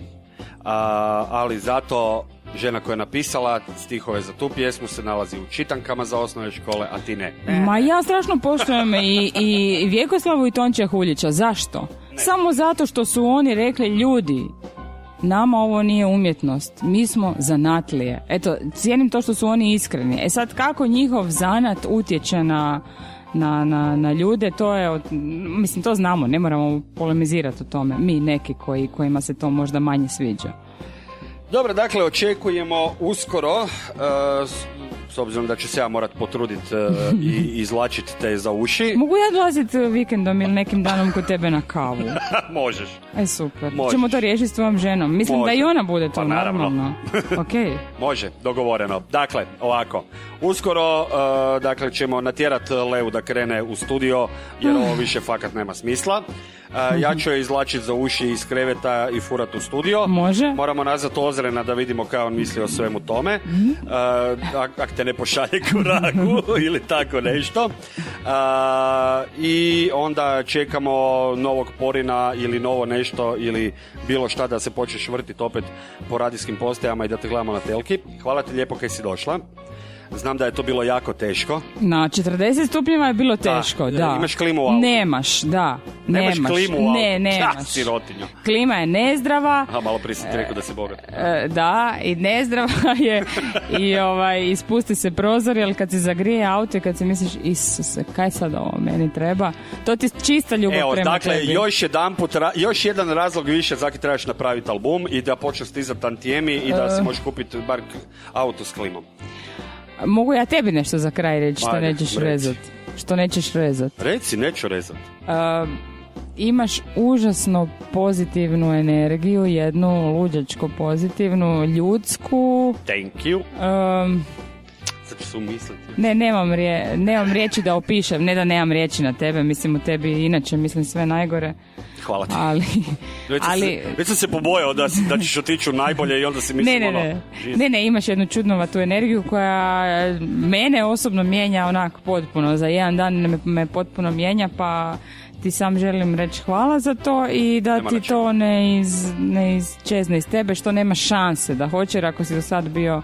A, ali zato žena koja je napisala stihove za tu pjesmu se nalazi u čitankama za osnovne škole, a ti ne. Ma ja strašno poštujem i, i Vjekoslavu i Tončija Huljića. Zašto? Samo zato što su oni rekli ljudi, nama ovo nije umjetnost, mi smo zanatlije. Eto, cijenim to što su oni iskreni. E sad, kako njihov zanat utječe na, na, na, na ljude, to je, od- mislim, to znamo, ne moramo polemizirati o tome. Mi neki koji, kojima se to možda manje sviđa. Dobro, dakle, očekujemo uskoro, e, s, obzirom da ću se ja morat potruditi e, i izlačiti te za uši. Mogu ja dolaziti vikendom ili nekim danom kod tebe na kavu? Možeš. E, super. Možeš. Ćemo to riješiti s tvojom ženom. Mislim Može. da i ona bude to Pa naravno. normalno. ok. Može, dogovoreno. Dakle, ovako. Uskoro, e, dakle, ćemo natjerat Leu da krene u studio, jer ovo više fakat nema smisla. E, ja ću je izlačiti za uši iz kreveta i furat u studio. Može. Moramo nazvat Ozrena da vidimo kao on misli o svemu tome. E, ak, ak te ne pošalje ku ragu ili tako nešto. E, I onda čekamo novog porina ili novo nešto ili bilo šta da se počneš vrtiti opet po radijskim postajama i da te gledamo na telki. Hvala ti lijepo kaj si došla. Znam da je to bilo jako teško. Na 40 stupnjeva je bilo teško, da. imaš klimu u autu. Nemaš, da. Nemaš Nemaš. klimu u autu. Ne, Ja, nemaš. sirotinjo. Klima je nezdrava. Aha, malo prije si ti rekao da si bogat. e, Da, i nezdrava je i ovaj, ispusti se prozor, jer kad se zagrije auto i kad se misliš, Isuse, kaj sad ovo meni treba, to ti čista ljubav Evo, prema dakle, tebi. još jedan put, još jedan razlog više zaki trebaš napraviti album i da počne stizati tantijemi i da E. si možeš kupiti bar auto s klimom. Mogu ja tebi nešto za kraj reći što Ajde, nećeš reci. rezat? Što nećeš rezat? Reci, neću rezati. Uh, imaš užasno pozitivnu energiju, jednu luđačko pozitivnu, ljudsku. Thank you. Um, Sad ću ne, nemam, rije, nemam riječi da opišem, ne da nemam riječi na tebe, mislim u tebi inače mislim sve najgore, Hvala ti. ali... Već, sam ali se, već sam se pobojao da, si- da ćeš otići u najbolje i onda si mislim ne, ne, ono... ne. ne, ne, imaš jednu čudnovatu energiju koja mene osobno mijenja onak potpuno, za jedan dan me, me potpuno mijenja, pa ti sam želim reći hvala za to i da Nema ti to ne, iz, ne izčezne iz tebe, što nema šanse da hoće, jer ako si do sad bio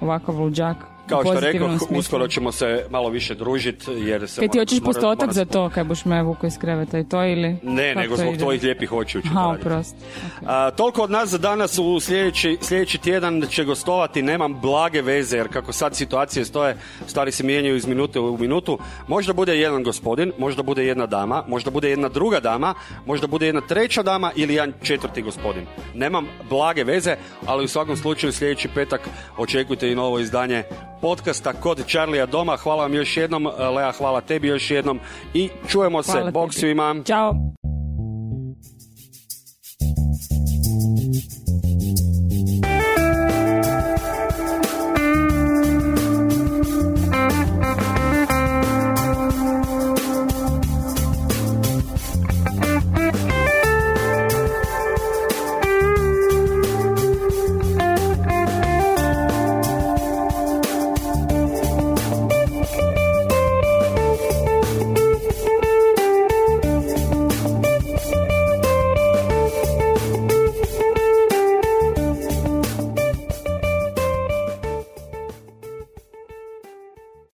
ovakav luđak. Kao što rekao, uskoro ćemo se malo više družiti jer se... Kaj ti hoćeš postotak mora- za to, kaj buš me vuko iz kreveta i to ili? Ne, kako nego zbog ide? tvojih lijepih očiju ću Aha, oprosti. A, toliko od nas za danas u sljedeći, sljedeći tjedan će gostovati, nemam blage veze jer kako sad situacije stoje, stvari se mijenjaju iz minute u minutu. Možda bude jedan gospodin, možda bude jedna dama, možda bude jedna druga dama, možda bude jedna treća dama ili jedan četvrti gospodin. Nemam blage veze, ali u svakom slučaju sljedeći petak očekujte i novo izdanje podcasta kod Charlija Doma. Hvala vam još jednom, e, Lea, hvala tebi još jednom i čujemo hvala se. Bog svima. Ćao.